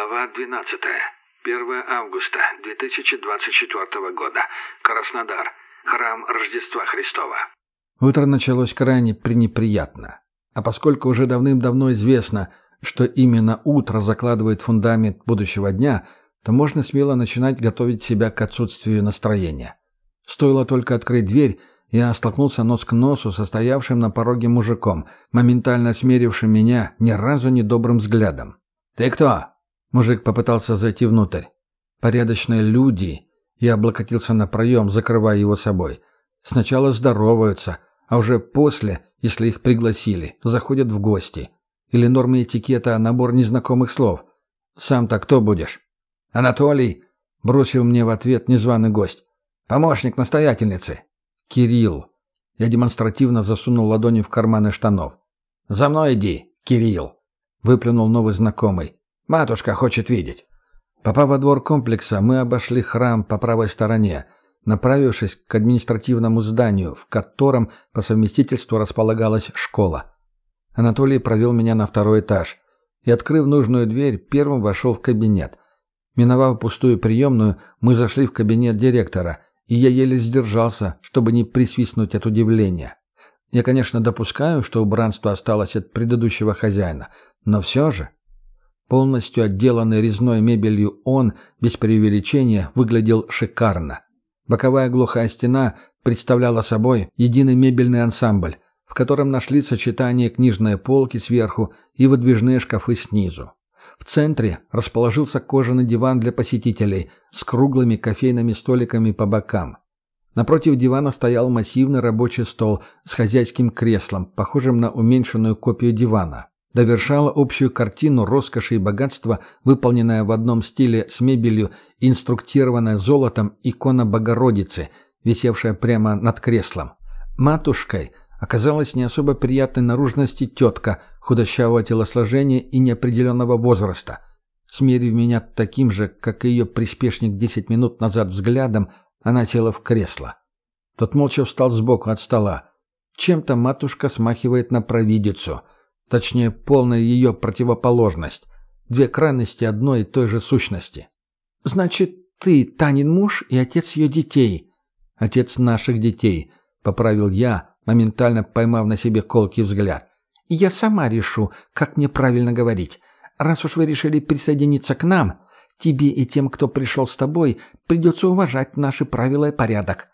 Глава 12. 1 августа 2024 года. Краснодар. Храм Рождества Христова. Утро началось крайне пренеприятно. А поскольку уже давным-давно известно, что именно утро закладывает фундамент будущего дня, то можно смело начинать готовить себя к отсутствию настроения. Стоило только открыть дверь, я столкнулся нос к носу со стоявшим на пороге мужиком, моментально смерившим меня ни разу недобрым взглядом. «Ты кто?» Мужик попытался зайти внутрь. Порядочные люди. Я облокотился на проем, закрывая его собой. Сначала здороваются, а уже после, если их пригласили, заходят в гости. Или нормы этикета – набор незнакомых слов. «Сам-то кто будешь?» «Анатолий», – бросил мне в ответ незваный гость. «Помощник настоятельницы». «Кирилл». Я демонстративно засунул ладони в карманы штанов. «За мной иди, Кирилл», – выплюнул новый знакомый. Матушка хочет видеть». Попав во двор комплекса, мы обошли храм по правой стороне, направившись к административному зданию, в котором по совместительству располагалась школа. Анатолий провел меня на второй этаж и, открыв нужную дверь, первым вошел в кабинет. Миновав пустую приемную, мы зашли в кабинет директора, и я еле сдержался, чтобы не присвистнуть от удивления. Я, конечно, допускаю, что убранство осталось от предыдущего хозяина, но все же... Полностью отделанный резной мебелью он, без преувеличения, выглядел шикарно. Боковая глухая стена представляла собой единый мебельный ансамбль, в котором нашли сочетание книжной полки сверху и выдвижные шкафы снизу. В центре расположился кожаный диван для посетителей с круглыми кофейными столиками по бокам. Напротив дивана стоял массивный рабочий стол с хозяйским креслом, похожим на уменьшенную копию дивана. Довершала общую картину роскоши и богатства, выполненная в одном стиле с мебелью, инструктированная золотом икона Богородицы, висевшая прямо над креслом. Матушкой оказалась не особо приятной наружности тетка, худощавого телосложения и неопределенного возраста. Смерив меня таким же, как и ее приспешник десять минут назад взглядом, она села в кресло. Тот молча встал сбоку от стола. Чем-то матушка смахивает на провидицу — Точнее, полная ее противоположность. Две крайности одной и той же сущности. «Значит, ты Танин муж и отец ее детей?» «Отец наших детей», — поправил я, моментально поймав на себе колкий взгляд. «Я сама решу, как мне правильно говорить. Раз уж вы решили присоединиться к нам, тебе и тем, кто пришел с тобой, придется уважать наши правила и порядок.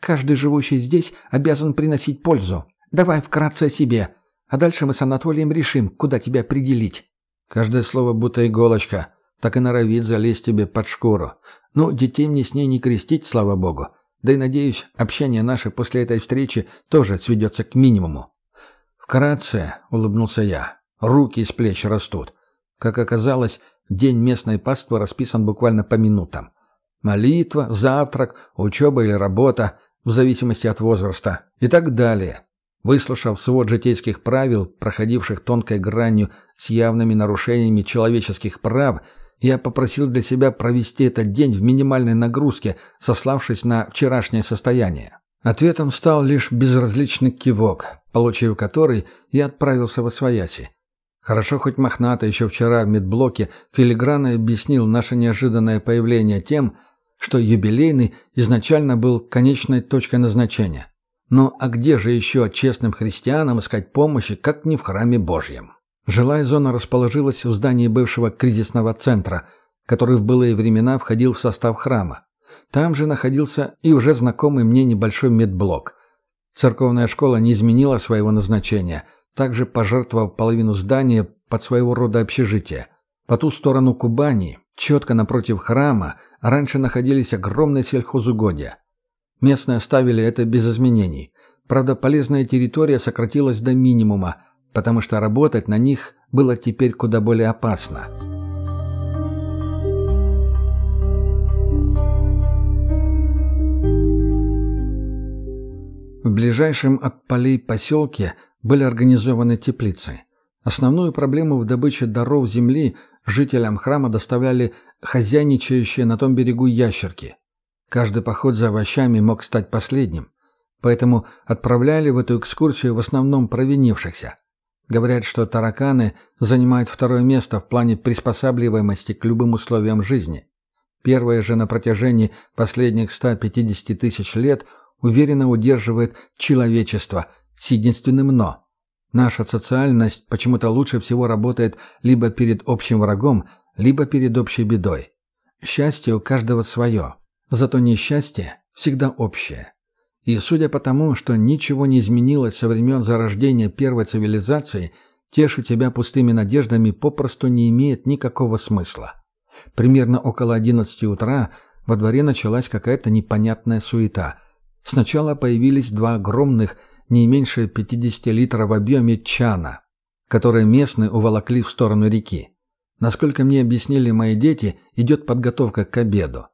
Каждый живущий здесь обязан приносить пользу. Давай вкратце о себе. А дальше мы с Анатолием решим, куда тебя определить». Каждое слово будто иголочка, так и норовит залезть тебе под шкуру. Ну, детей мне с ней не крестить, слава богу. Да и, надеюсь, общение наше после этой встречи тоже сведется к минимуму. «Вкратце», — улыбнулся я, — «руки из плеч растут». Как оказалось, день местной паствы расписан буквально по минутам. Молитва, завтрак, учеба или работа, в зависимости от возраста, и так далее. Выслушав свод житейских правил, проходивших тонкой гранью с явными нарушениями человеческих прав, я попросил для себя провести этот день в минимальной нагрузке, сославшись на вчерашнее состояние. Ответом стал лишь безразличный кивок, получив который, я отправился в Освояси. Хорошо хоть Мохнато еще вчера в медблоке филигранно объяснил наше неожиданное появление тем, что юбилейный изначально был конечной точкой назначения. Но а где же еще честным христианам искать помощи, как не в храме Божьем? Жилая зона расположилась в здании бывшего кризисного центра, который в былые времена входил в состав храма. Там же находился и уже знакомый мне небольшой медблок. Церковная школа не изменила своего назначения, также пожертвовав половину здания под своего рода общежитие. По ту сторону Кубани, четко напротив храма, раньше находились огромные сельхозугодья. Местные оставили это без изменений. Правда, полезная территория сократилась до минимума, потому что работать на них было теперь куда более опасно. В ближайшем от полей поселке были организованы теплицы. Основную проблему в добыче даров земли жителям храма доставляли хозяйничающие на том берегу ящерки – Каждый поход за овощами мог стать последним. Поэтому отправляли в эту экскурсию в основном провинившихся. Говорят, что тараканы занимают второе место в плане приспосабливаемости к любым условиям жизни. Первое же на протяжении последних 150 тысяч лет уверенно удерживает человечество с единственным «но». Наша социальность почему-то лучше всего работает либо перед общим врагом, либо перед общей бедой. Счастье у каждого свое, зато несчастье всегда общее. И судя по тому, что ничего не изменилось со времен зарождения первой цивилизации, тешить себя пустыми надеждами попросту не имеет никакого смысла. Примерно около 11 утра во дворе началась какая-то непонятная суета. Сначала появились два огромных, не меньше 50 литров в объеме чана, которые местные уволокли в сторону реки. Насколько мне объяснили мои дети, идет подготовка к обеду.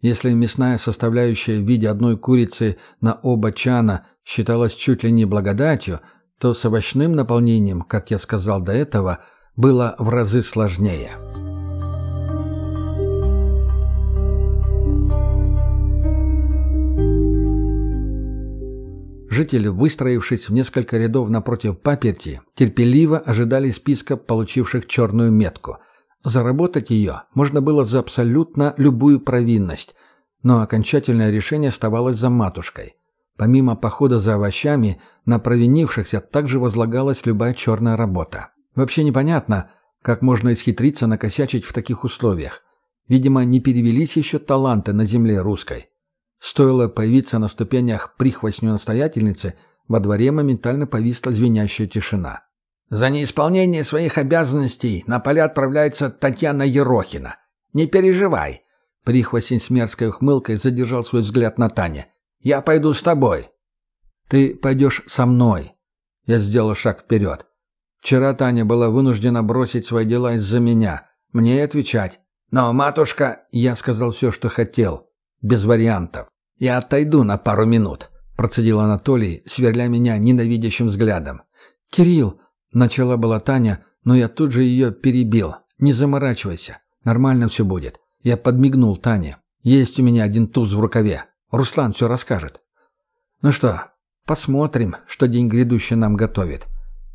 Если мясная составляющая в виде одной курицы на оба чана считалась чуть ли не благодатью, то с овощным наполнением, как я сказал до этого, было в разы сложнее. Жители, выстроившись в несколько рядов напротив паперти, терпеливо ожидали списка получивших черную метку – Заработать ее можно было за абсолютно любую провинность, но окончательное решение оставалось за матушкой. Помимо похода за овощами, на провинившихся также возлагалась любая черная работа. Вообще непонятно, как можно исхитриться накосячить в таких условиях. Видимо, не перевелись еще таланты на земле русской. Стоило появиться на ступенях прихвостню настоятельницы, во дворе моментально повисла звенящая тишина. За неисполнение своих обязанностей на поля отправляется Татьяна Ерохина. Не переживай. Прихвостень с мерзкой ухмылкой задержал свой взгляд на Тане. Я пойду с тобой. Ты пойдешь со мной. Я сделал шаг вперед. Вчера Таня была вынуждена бросить свои дела из-за меня. Мне и отвечать. Но, матушка, я сказал все, что хотел. Без вариантов. Я отойду на пару минут, процедил Анатолий, сверля меня ненавидящим взглядом. «Кирилл!» Начала была Таня, но я тут же ее перебил. «Не заморачивайся. Нормально все будет». Я подмигнул Тане. «Есть у меня один туз в рукаве. Руслан все расскажет». «Ну что, посмотрим, что день грядущий нам готовит.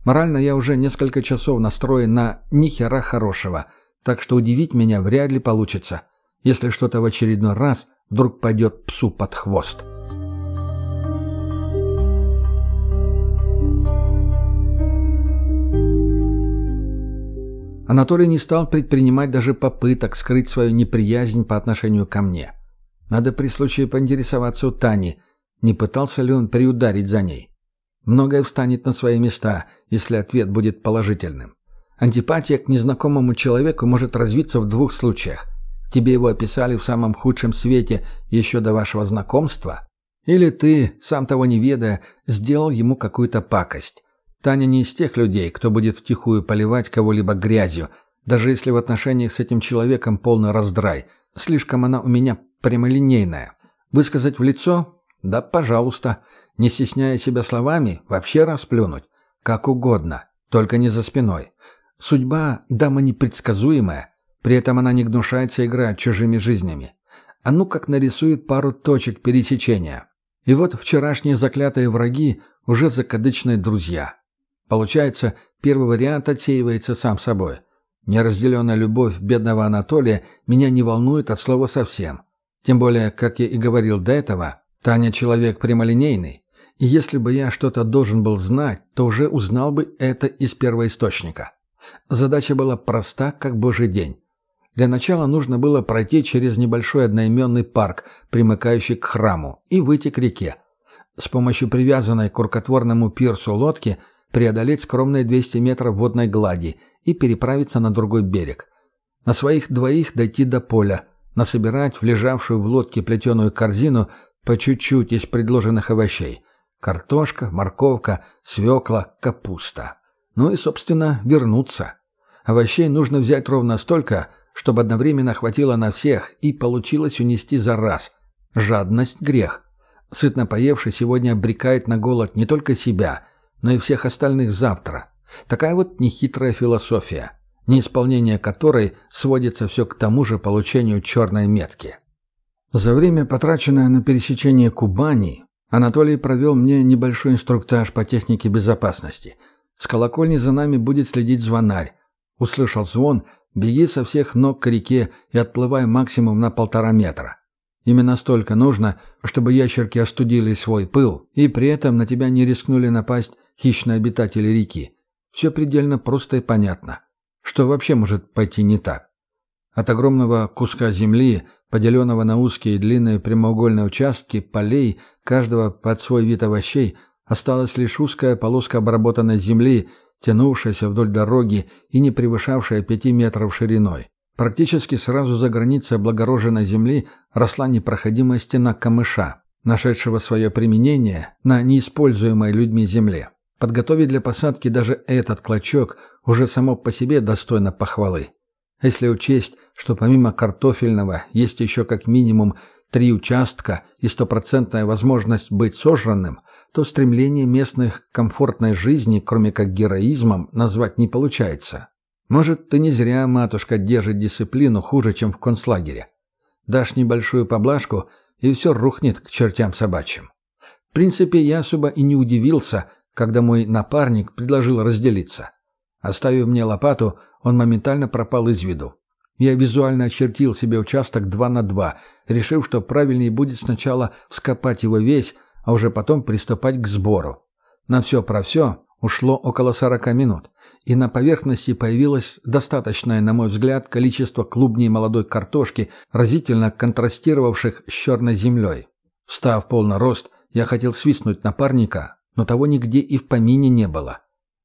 Морально я уже несколько часов настроен на нихера хорошего, так что удивить меня вряд ли получится, если что-то в очередной раз вдруг пойдет псу под хвост». Анатолий не стал предпринимать даже попыток скрыть свою неприязнь по отношению ко мне. Надо при случае поинтересоваться у Тани, не пытался ли он приударить за ней. Многое встанет на свои места, если ответ будет положительным. Антипатия к незнакомому человеку может развиться в двух случаях. Тебе его описали в самом худшем свете еще до вашего знакомства, или ты, сам того не ведая, сделал ему какую-то пакость. Таня не из тех людей, кто будет втихую поливать кого-либо грязью, даже если в отношениях с этим человеком полный раздрай. Слишком она у меня прямолинейная. Высказать в лицо? Да, пожалуйста. Не стесняя себя словами, вообще расплюнуть. Как угодно, только не за спиной. Судьба – дама непредсказуемая, при этом она не гнушается играть чужими жизнями. А ну как нарисует пару точек пересечения. И вот вчерашние заклятые враги уже закадычные друзья. Получается, первый вариант отсеивается сам собой. Неразделенная любовь бедного Анатолия меня не волнует от слова совсем. Тем более, как я и говорил до этого, Таня человек прямолинейный. И если бы я что-то должен был знать, то уже узнал бы это из первоисточника. Задача была проста, как божий день. Для начала нужно было пройти через небольшой одноименный парк, примыкающий к храму, и выйти к реке. С помощью привязанной к рукотворному пирсу лодки – преодолеть скромные 200 метров водной глади и переправиться на другой берег. На своих двоих дойти до поля, насобирать в лежавшую в лодке плетеную корзину по чуть-чуть из предложенных овощей. Картошка, морковка, свекла, капуста. Ну и, собственно, вернуться. Овощей нужно взять ровно столько, чтобы одновременно хватило на всех и получилось унести за раз. Жадность – грех. Сытно поевший сегодня обрекает на голод не только себя – но и всех остальных завтра. Такая вот нехитрая философия, неисполнение которой сводится все к тому же получению черной метки. За время, потраченное на пересечение Кубани, Анатолий провел мне небольшой инструктаж по технике безопасности. С колокольни за нами будет следить звонарь. Услышал звон, беги со всех ног к реке и отплывай максимум на полтора метра. Именно столько нужно, чтобы ящерки остудили свой пыл, и при этом на тебя не рискнули напасть хищные обитатели реки. Все предельно просто и понятно. Что вообще может пойти не так? От огромного куска земли, поделенного на узкие и длинные прямоугольные участки полей, каждого под свой вид овощей, осталась лишь узкая полоска обработанной земли, тянувшаяся вдоль дороги и не превышавшая пяти метров шириной. Практически сразу за границей облагороженной земли росла непроходимая стена камыша, нашедшего свое применение на неиспользуемой людьми земле. Подготовить для посадки даже этот клочок уже само по себе достойно похвалы. Если учесть, что помимо картофельного есть еще как минимум три участка и стопроцентная возможность быть сожранным, то стремление местных к комфортной жизни, кроме как героизмом, назвать не получается. Может, ты не зря, матушка, держит дисциплину хуже, чем в концлагере. Дашь небольшую поблажку, и все рухнет к чертям собачьим. В принципе, я особо и не удивился, когда мой напарник предложил разделиться. Оставив мне лопату, он моментально пропал из виду. Я визуально очертил себе участок 2 на 2, решив, что правильнее будет сначала вскопать его весь, а уже потом приступать к сбору. На все про все ушло около 40 минут и на поверхности появилось достаточное, на мой взгляд, количество клубней молодой картошки, разительно контрастировавших с черной землей. Встав полный рост, я хотел свистнуть напарника, но того нигде и в помине не было.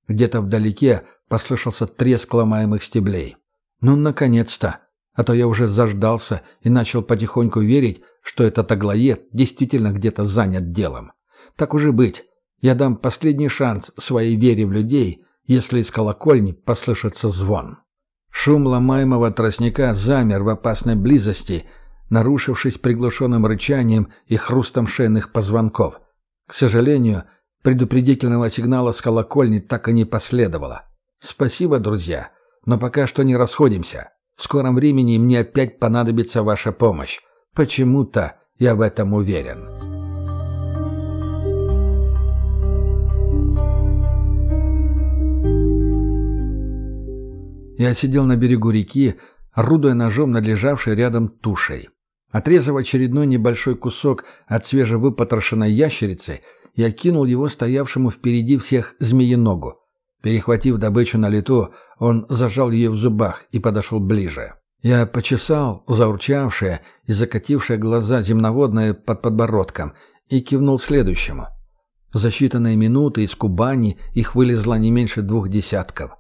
Где-то вдалеке послышался треск ломаемых стеблей. Ну, наконец-то! А то я уже заждался и начал потихоньку верить, что этот аглоед действительно где-то занят делом. Так уже быть. Я дам последний шанс своей вере в людей – если из колокольни послышится звон. Шум ломаемого тростника замер в опасной близости, нарушившись приглушенным рычанием и хрустом шейных позвонков. К сожалению, предупредительного сигнала с колокольни так и не последовало. Спасибо, друзья, но пока что не расходимся. В скором времени мне опять понадобится ваша помощь. Почему-то я в этом уверен». Я сидел на берегу реки, орудуя ножом над лежавшей рядом тушей. Отрезав очередной небольшой кусок от свежевыпотрошенной ящерицы, я кинул его стоявшему впереди всех змееногу. Перехватив добычу на лету, он зажал ее в зубах и подошел ближе. Я почесал заурчавшие и закатившие глаза земноводные под подбородком и кивнул следующему. За считанные минуты из Кубани их вылезло не меньше двух десятков.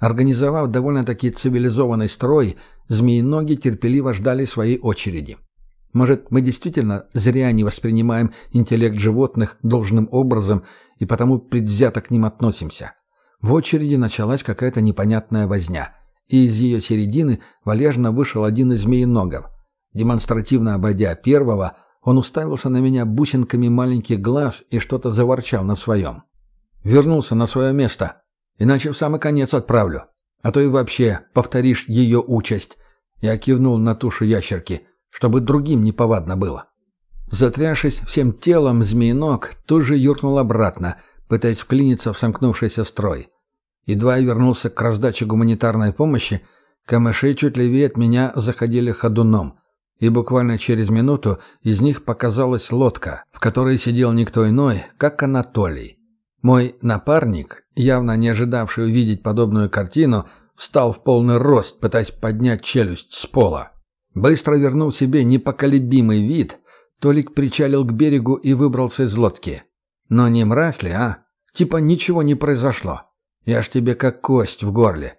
Организовав довольно-таки цивилизованный строй, змеиноги терпеливо ждали своей очереди. Может, мы действительно зря не воспринимаем интеллект животных должным образом и потому предвзято к ним относимся. В очереди началась какая-то непонятная возня, и из ее середины валежно вышел один из змеиногов. Демонстративно обойдя первого, он уставился на меня бусинками маленьких глаз и что-то заворчал на своем. «Вернулся на свое место», Иначе в самый конец отправлю. А то и вообще повторишь ее участь. Я кивнул на тушу ящерки, чтобы другим неповадно было. Затрявшись всем телом, змеиног тут же юркнул обратно, пытаясь вклиниться в сомкнувшийся строй. Едва я вернулся к раздаче гуманитарной помощи, камыши чуть левее от меня заходили ходуном, и буквально через минуту из них показалась лодка, в которой сидел никто иной, как Анатолий. Мой напарник, явно не ожидавший увидеть подобную картину, встал в полный рост, пытаясь поднять челюсть с пола. Быстро вернув себе непоколебимый вид, Толик причалил к берегу и выбрался из лодки. Но не мразь ли, а? Типа ничего не произошло. Я ж тебе как кость в горле.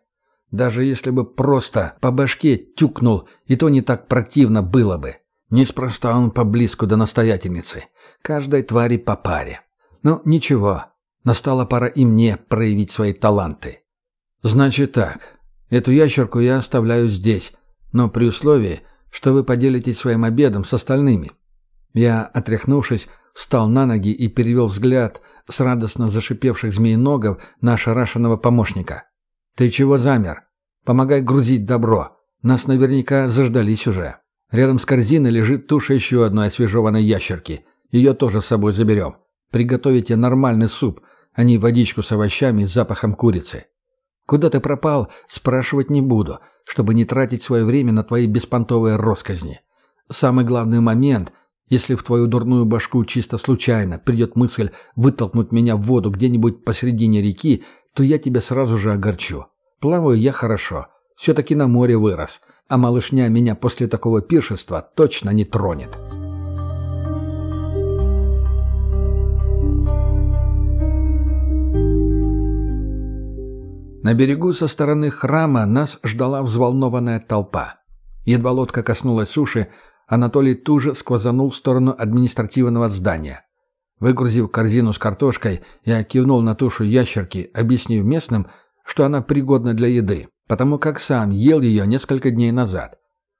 Даже если бы просто по башке тюкнул, и то не так противно было бы. Неспроста он поблизку до настоятельницы. Каждой твари по паре. Ну, ничего, Настала пора и мне проявить свои таланты. Значит так, эту ящерку я оставляю здесь, но при условии, что вы поделитесь своим обедом с остальными. Я, отряхнувшись, встал на ноги и перевел взгляд с радостно зашипевших змеиногов на ошарашенного помощника. «Ты чего замер? Помогай грузить добро. Нас наверняка заждались уже. Рядом с корзиной лежит туша еще одной освежеванной ящерки. Ее тоже с собой заберем. Приготовите нормальный суп, а не водичку с овощами с запахом курицы. Куда ты пропал, спрашивать не буду, чтобы не тратить свое время на твои беспонтовые росказни. Самый главный момент, если в твою дурную башку чисто случайно придет мысль вытолкнуть меня в воду где-нибудь посредине реки, то я тебя сразу же огорчу. Плаваю я хорошо, все-таки на море вырос, а малышня меня после такого пиршества точно не тронет». На берегу со стороны храма нас ждала взволнованная толпа. Едва лодка коснулась суши, Анатолий тут же сквозанул в сторону административного здания. Выгрузив корзину с картошкой, я кивнул на тушу ящерки, объяснив местным, что она пригодна для еды, потому как сам ел ее несколько дней назад.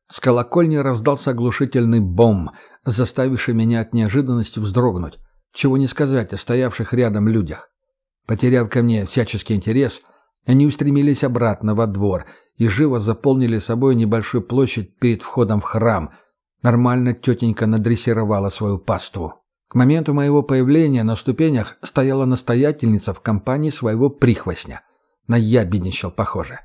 С колокольни раздался оглушительный бом, заставивший меня от неожиданности вздрогнуть, чего не сказать о стоявших рядом людях. Потеряв ко мне всяческий интерес, они устремились обратно во двор и живо заполнили собой небольшую площадь перед входом в храм. Нормально тетенька надрессировала свою паству. К моменту моего появления на ступенях стояла настоятельница в компании своего прихвостня. Наябедничал, похоже.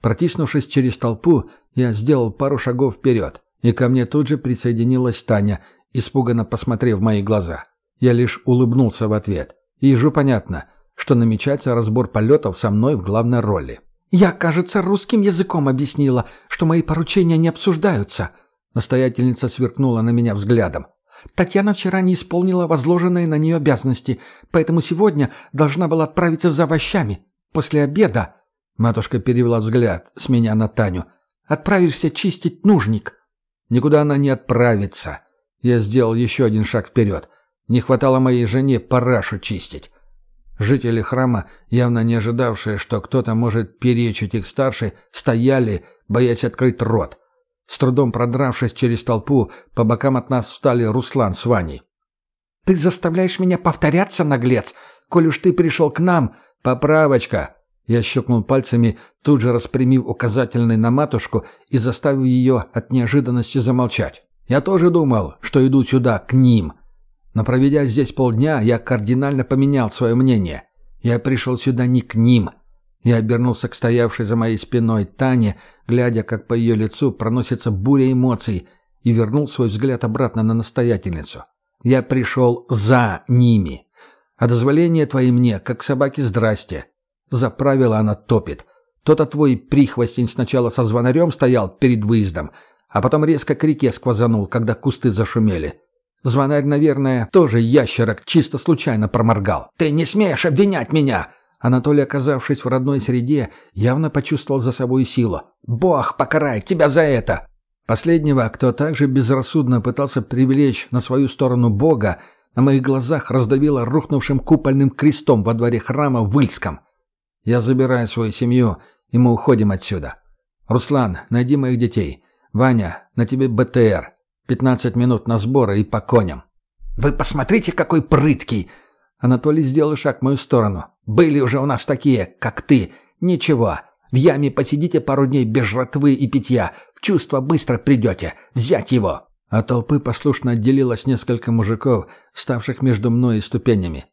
Протиснувшись через толпу, я сделал пару шагов вперед, и ко мне тут же присоединилась Таня, испуганно посмотрев в мои глаза. Я лишь улыбнулся в ответ. Ежу понятно, что намечается разбор полетов со мной в главной роли. «Я, кажется, русским языком объяснила, что мои поручения не обсуждаются», настоятельница сверкнула на меня взглядом. «Татьяна вчера не исполнила возложенные на нее обязанности, поэтому сегодня должна была отправиться за овощами. После обеда...» Матушка перевела взгляд с меня на Таню. «Отправишься чистить нужник». «Никуда она не отправится». Я сделал еще один шаг вперед. Не хватало моей жене парашу чистить. Жители храма, явно не ожидавшие, что кто-то может перечить их старшей, стояли, боясь открыть рот. С трудом продравшись через толпу, по бокам от нас встали Руслан с Ваней. «Ты заставляешь меня повторяться, наглец! Коль уж ты пришел к нам, поправочка!» Я щелкнул пальцами, тут же распрямив указательный на матушку и заставив ее от неожиданности замолчать. «Я тоже думал, что иду сюда, к ним. Но проведя здесь полдня, я кардинально поменял свое мнение. Я пришел сюда не к ним. Я обернулся к стоявшей за моей спиной Тане, глядя, как по ее лицу проносится буря эмоций, и вернул свой взгляд обратно на настоятельницу. Я пришел за ними. А дозволение твои мне, как собаке здрасте. За правило она топит. Тот-то твой прихвостень сначала со звонарем стоял перед выездом, а потом резко к реке сквозанул, когда кусты зашумели. Звонарь, наверное, тоже ящерок чисто случайно проморгал. «Ты не смеешь обвинять меня!» Анатолий, оказавшись в родной среде, явно почувствовал за собой силу. «Бог покарает тебя за это!» Последнего, кто также безрассудно пытался привлечь на свою сторону Бога, на моих глазах раздавило рухнувшим купольным крестом во дворе храма в Ильском. «Я забираю свою семью, и мы уходим отсюда. Руслан, найди моих детей. Ваня, на тебе БТР. Пятнадцать минут на сборы и по коням. «Вы посмотрите, какой прыткий!» Анатолий сделал шаг в мою сторону. «Были уже у нас такие, как ты. Ничего. В яме посидите пару дней без жратвы и питья. В чувство быстро придете. Взять его!» От толпы послушно отделилось несколько мужиков, ставших между мной и ступенями.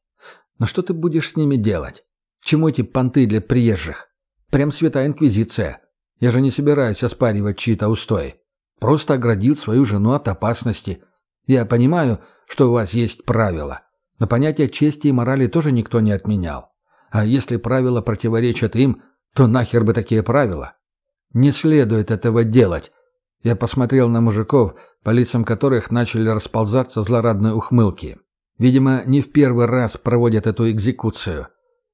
«Но что ты будешь с ними делать? Чему эти понты для приезжих? Прям святая инквизиция. Я же не собираюсь оспаривать чьи-то устои. Просто оградил свою жену от опасности. Я понимаю, что у вас есть правила. Но понятие чести и морали тоже никто не отменял. А если правила противоречат им, то нахер бы такие правила? Не следует этого делать. Я посмотрел на мужиков, по лицам которых начали расползаться злорадные ухмылки. Видимо, не в первый раз проводят эту экзекуцию.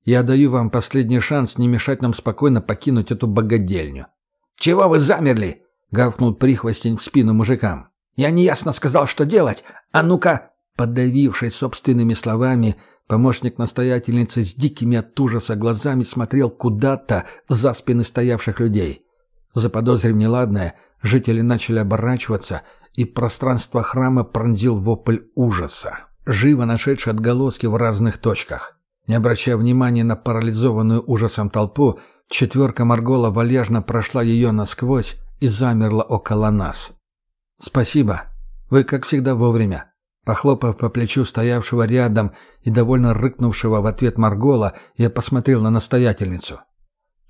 Я даю вам последний шанс не мешать нам спокойно покинуть эту богадельню. «Чего вы замерли?» — гавкнул прихвостень в спину мужикам. «Я неясно сказал, что делать. А ну-ка!» Подавившись собственными словами, помощник настоятельницы с дикими от ужаса глазами смотрел куда-то за спины стоявших людей. Заподозрив неладное, жители начали оборачиваться, и пространство храма пронзил вопль ужаса, живо нашедший отголоски в разных точках. Не обращая внимания на парализованную ужасом толпу, четверка Маргола вальяжно прошла ее насквозь и замерла около нас. «Спасибо. Вы, как всегда, вовремя. Похлопав по плечу стоявшего рядом и довольно рыкнувшего в ответ Маргола, я посмотрел на настоятельницу.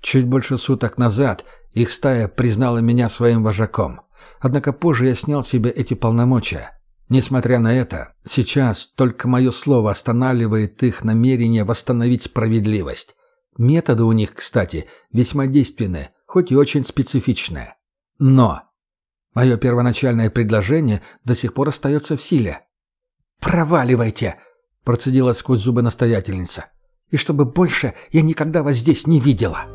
Чуть больше суток назад их стая признала меня своим вожаком. Однако позже я снял себе эти полномочия. Несмотря на это, сейчас только мое слово останавливает их намерение восстановить справедливость. Методы у них, кстати, весьма действенные, хоть и очень специфичные. Но мое первоначальное предложение до сих пор остается в силе. «Проваливайте!» – процедила сквозь зубы настоятельница. «И чтобы больше я никогда вас здесь не видела!»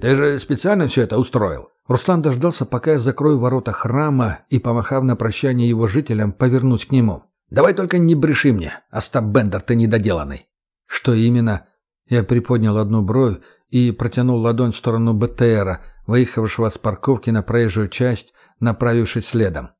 «Ты же специально все это устроил?» Руслан дождался, пока я закрою ворота храма и, помахав на прощание его жителям, повернусь к нему. «Давай только не бреши мне, Остап Бендер, ты недоделанный». «Что именно?» Я приподнял одну бровь и протянул ладонь в сторону БТРа, выехавшего с парковки на проезжую часть, направившись следом.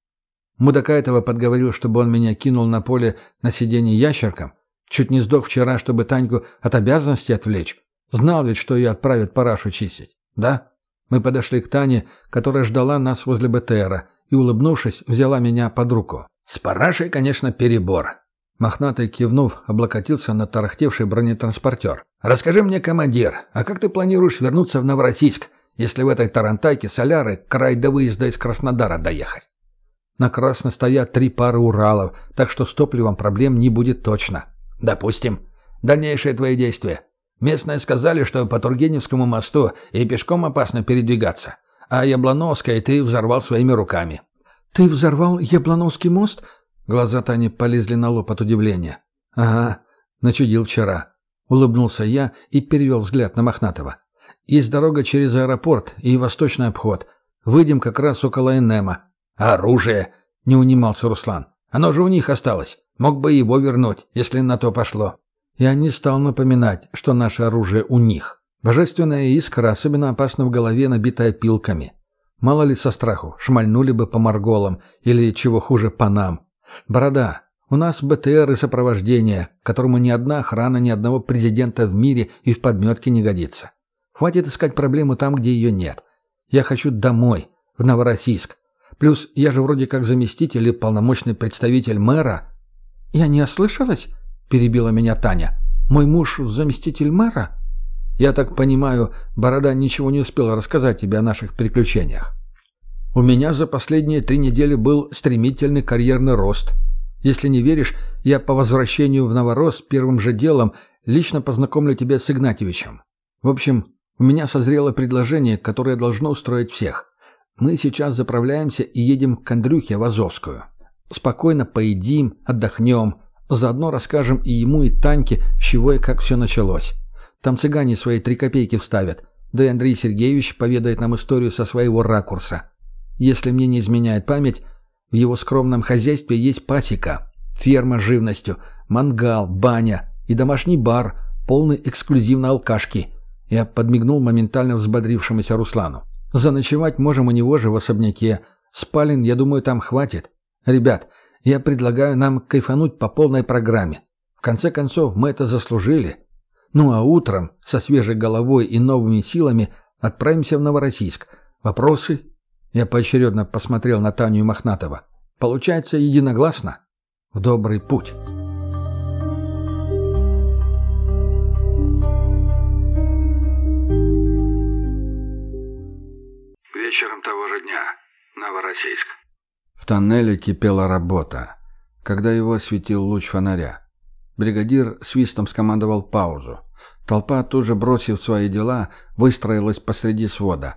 Мудака этого подговорил, чтобы он меня кинул на поле на сиденье ящерком. Чуть не сдох вчера, чтобы Таньку от обязанности отвлечь. Знал ведь, что ее отправят парашу чистить. Да? Мы подошли к Тане, которая ждала нас возле БТРа, и, улыбнувшись, взяла меня под руку. «С парашей, конечно, перебор». Мохнатый, кивнув, облокотился на тарахтевший бронетранспортер. «Расскажи мне, командир, а как ты планируешь вернуться в Новороссийск, если в этой тарантайке соляры край до выезда из Краснодара доехать?» «На Красно стоят три пары Уралов, так что с топливом проблем не будет точно». «Допустим. Дальнейшие твои действия. Местные сказали, что по Тургеневскому мосту и пешком опасно передвигаться. А Яблоновское ты взорвал своими руками». «Ты взорвал Яблоновский мост?» Глаза Тани полезли на лоб от удивления. «Ага, начудил вчера». Улыбнулся я и перевел взгляд на Мохнатого. «Есть дорога через аэропорт и восточный обход. Выйдем как раз около Энема». «Оружие!» — не унимался Руслан. «Оно же у них осталось. Мог бы его вернуть, если на то пошло». Я не стал напоминать, что наше оружие у них. Божественная искра особенно опасна в голове, набитая пилками. Мало ли со страху, шмальнули бы по морголам или, чего хуже, по нам. Борода. У нас БТР и сопровождение, которому ни одна охрана ни одного президента в мире и в подметке не годится. Хватит искать проблему там, где ее нет. Я хочу домой, в Новороссийск. Плюс я же вроде как заместитель и полномочный представитель мэра. Я не ослышалась? — перебила меня Таня. «Мой муж заместитель мэра?» «Я так понимаю, Борода ничего не успел рассказать тебе о наших приключениях». «У меня за последние три недели был стремительный карьерный рост. Если не веришь, я по возвращению в Новорос первым же делом лично познакомлю тебя с Игнатьевичем. В общем, у меня созрело предложение, которое должно устроить всех. Мы сейчас заправляемся и едем к Андрюхе в Азовскую. Спокойно поедим, отдохнем, Заодно расскажем и ему, и Таньке, с чего и как все началось. Там цыгане свои три копейки вставят. Да и Андрей Сергеевич поведает нам историю со своего ракурса. Если мне не изменяет память, в его скромном хозяйстве есть пасека, ферма с живностью, мангал, баня и домашний бар, полный эксклюзивной алкашки. Я подмигнул моментально взбодрившемуся Руслану. Заночевать можем у него же в особняке. Спален, я думаю, там хватит. Ребят, я предлагаю нам кайфануть по полной программе. В конце концов, мы это заслужили. Ну а утром, со свежей головой и новыми силами, отправимся в Новороссийск. Вопросы?» Я поочередно посмотрел на Таню Мохнатова. «Получается единогласно? В добрый путь». Вечером того же дня. Новороссийск. В тоннеле кипела работа, когда его осветил луч фонаря. Бригадир свистом скомандовал паузу. Толпа, тоже бросив свои дела, выстроилась посреди свода.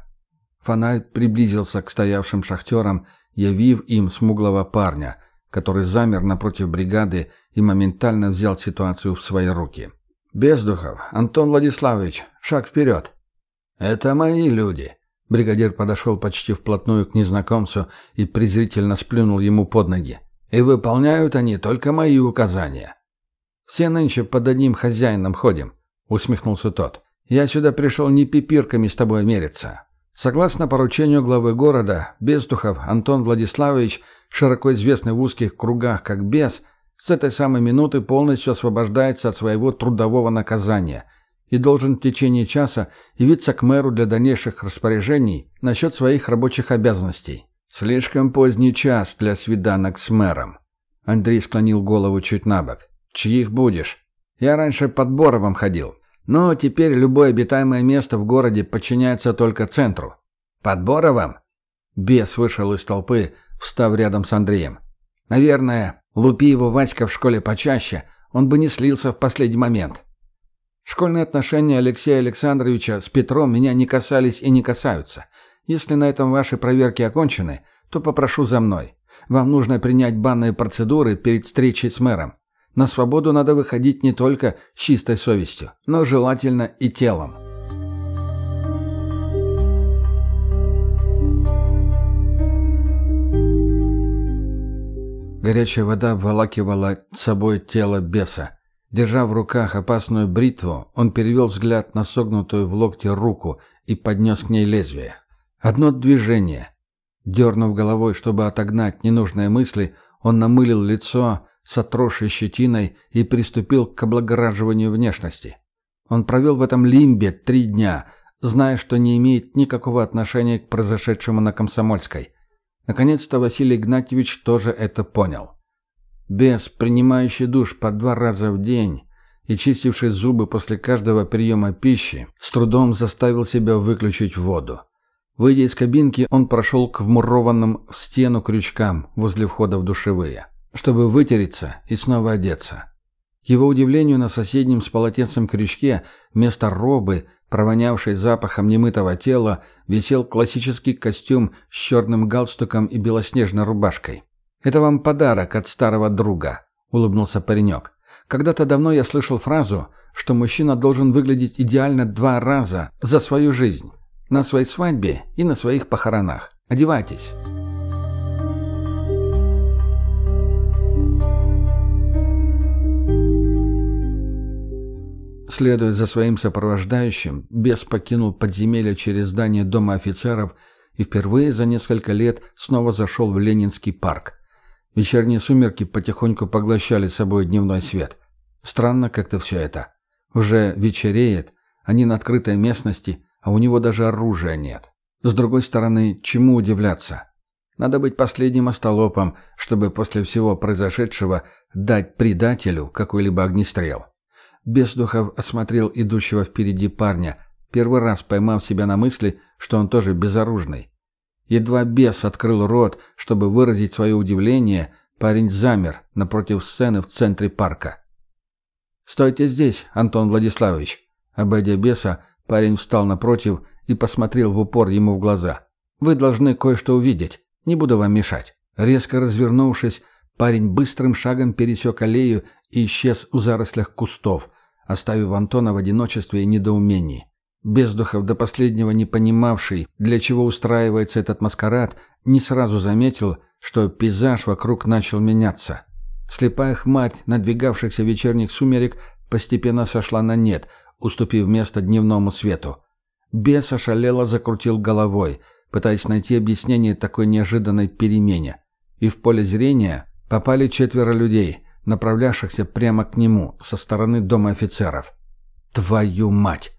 Фонарь приблизился к стоявшим шахтерам, явив им смуглого парня, который замер напротив бригады и моментально взял ситуацию в свои руки. «Бездухов, Антон Владиславович, шаг вперед!» «Это мои люди!» Бригадир подошел почти вплотную к незнакомцу и презрительно сплюнул ему под ноги. «И выполняют они только мои указания». «Все нынче под одним хозяином ходим», — усмехнулся тот. «Я сюда пришел не пипирками с тобой мериться. Согласно поручению главы города, Бездухов Антон Владиславович, широко известный в узких кругах как бес, с этой самой минуты полностью освобождается от своего трудового наказания и должен в течение часа явиться к мэру для дальнейших распоряжений насчет своих рабочих обязанностей. Слишком поздний час для свиданок с мэром. Андрей склонил голову чуть на бок. «Чьих будешь? Я раньше под Боровом ходил. Но теперь любое обитаемое место в городе подчиняется только центру». «Под Боровом?» Бес вышел из толпы, встав рядом с Андреем. «Наверное, лупи его Васька в школе почаще, он бы не слился в последний момент». Школьные отношения Алексея Александровича с Петром меня не касались и не касаются. Если на этом ваши проверки окончены, то попрошу за мной. Вам нужно принять банные процедуры перед встречей с мэром. На свободу надо выходить не только чистой совестью, но желательно и телом. Горячая вода обволакивала собой тело беса. Держа в руках опасную бритву, он перевел взгляд на согнутую в локте руку и поднес к ней лезвие. Одно движение. Дернув головой, чтобы отогнать ненужные мысли, он намылил лицо с отросшей щетиной и приступил к облагораживанию внешности. Он провел в этом лимбе три дня, зная, что не имеет никакого отношения к произошедшему на Комсомольской. Наконец-то Василий Игнатьевич тоже это понял. Бес, принимающий душ по два раза в день и чистивший зубы после каждого приема пищи, с трудом заставил себя выключить воду. Выйдя из кабинки, он прошел к вмурованным в стену крючкам возле входа в душевые, чтобы вытереться и снова одеться. К его удивлению, на соседнем с полотенцем крючке вместо робы, провонявшей запахом немытого тела, висел классический костюм с черным галстуком и белоснежной рубашкой. «Это вам подарок от старого друга», — улыбнулся паренек. «Когда-то давно я слышал фразу, что мужчина должен выглядеть идеально два раза за свою жизнь. На своей свадьбе и на своих похоронах. Одевайтесь». Следуя за своим сопровождающим, бес покинул подземелье через здание Дома офицеров и впервые за несколько лет снова зашел в Ленинский парк. Вечерние сумерки потихоньку поглощали собой дневной свет. Странно как-то все это. Уже вечереет, они на открытой местности, а у него даже оружия нет. С другой стороны, чему удивляться? Надо быть последним остолопом, чтобы после всего произошедшего дать предателю какой-либо огнестрел. Бесдухов осмотрел идущего впереди парня, первый раз поймав себя на мысли, что он тоже безоружный. Едва бес открыл рот, чтобы выразить свое удивление, парень замер напротив сцены в центре парка. «Стойте здесь, Антон Владиславович!» Обойдя беса, парень встал напротив и посмотрел в упор ему в глаза. «Вы должны кое-что увидеть. Не буду вам мешать». Резко развернувшись, парень быстрым шагом пересек аллею и исчез у зарослях кустов, оставив Антона в одиночестве и недоумении. Бездухов, до последнего не понимавший, для чего устраивается этот маскарад, не сразу заметил, что пейзаж вокруг начал меняться. Слепая хмарь надвигавшихся вечерних сумерек постепенно сошла на нет, уступив место дневному свету. Бес ошалело закрутил головой, пытаясь найти объяснение такой неожиданной перемене. И в поле зрения попали четверо людей, направлявшихся прямо к нему со стороны дома офицеров. «Твою мать!»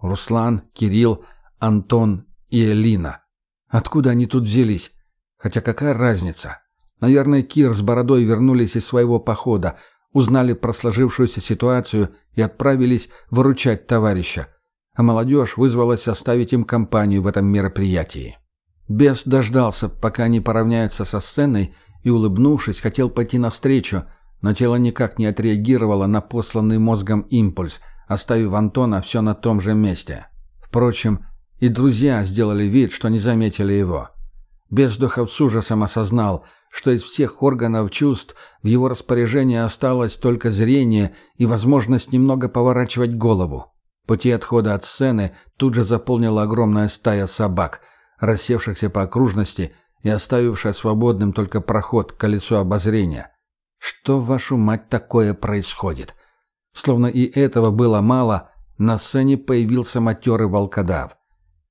Руслан, Кирилл, Антон и Элина. Откуда они тут взялись? Хотя какая разница? Наверное, Кир с Бородой вернулись из своего похода, узнали про сложившуюся ситуацию и отправились выручать товарища. А молодежь вызвалась оставить им компанию в этом мероприятии. Бес дождался, пока они поравняются со сценой, и, улыбнувшись, хотел пойти навстречу, но тело никак не отреагировало на посланный мозгом импульс, оставив Антона все на том же месте. Впрочем, и друзья сделали вид, что не заметили его. Бездухов с ужасом осознал, что из всех органов чувств в его распоряжении осталось только зрение и возможность немного поворачивать голову. Пути отхода от сцены тут же заполнила огромная стая собак, рассевшихся по окружности и оставившая свободным только проход к колесу обозрения. Что, вашу мать, такое происходит? Словно и этого было мало, на сцене появился матерый волкодав.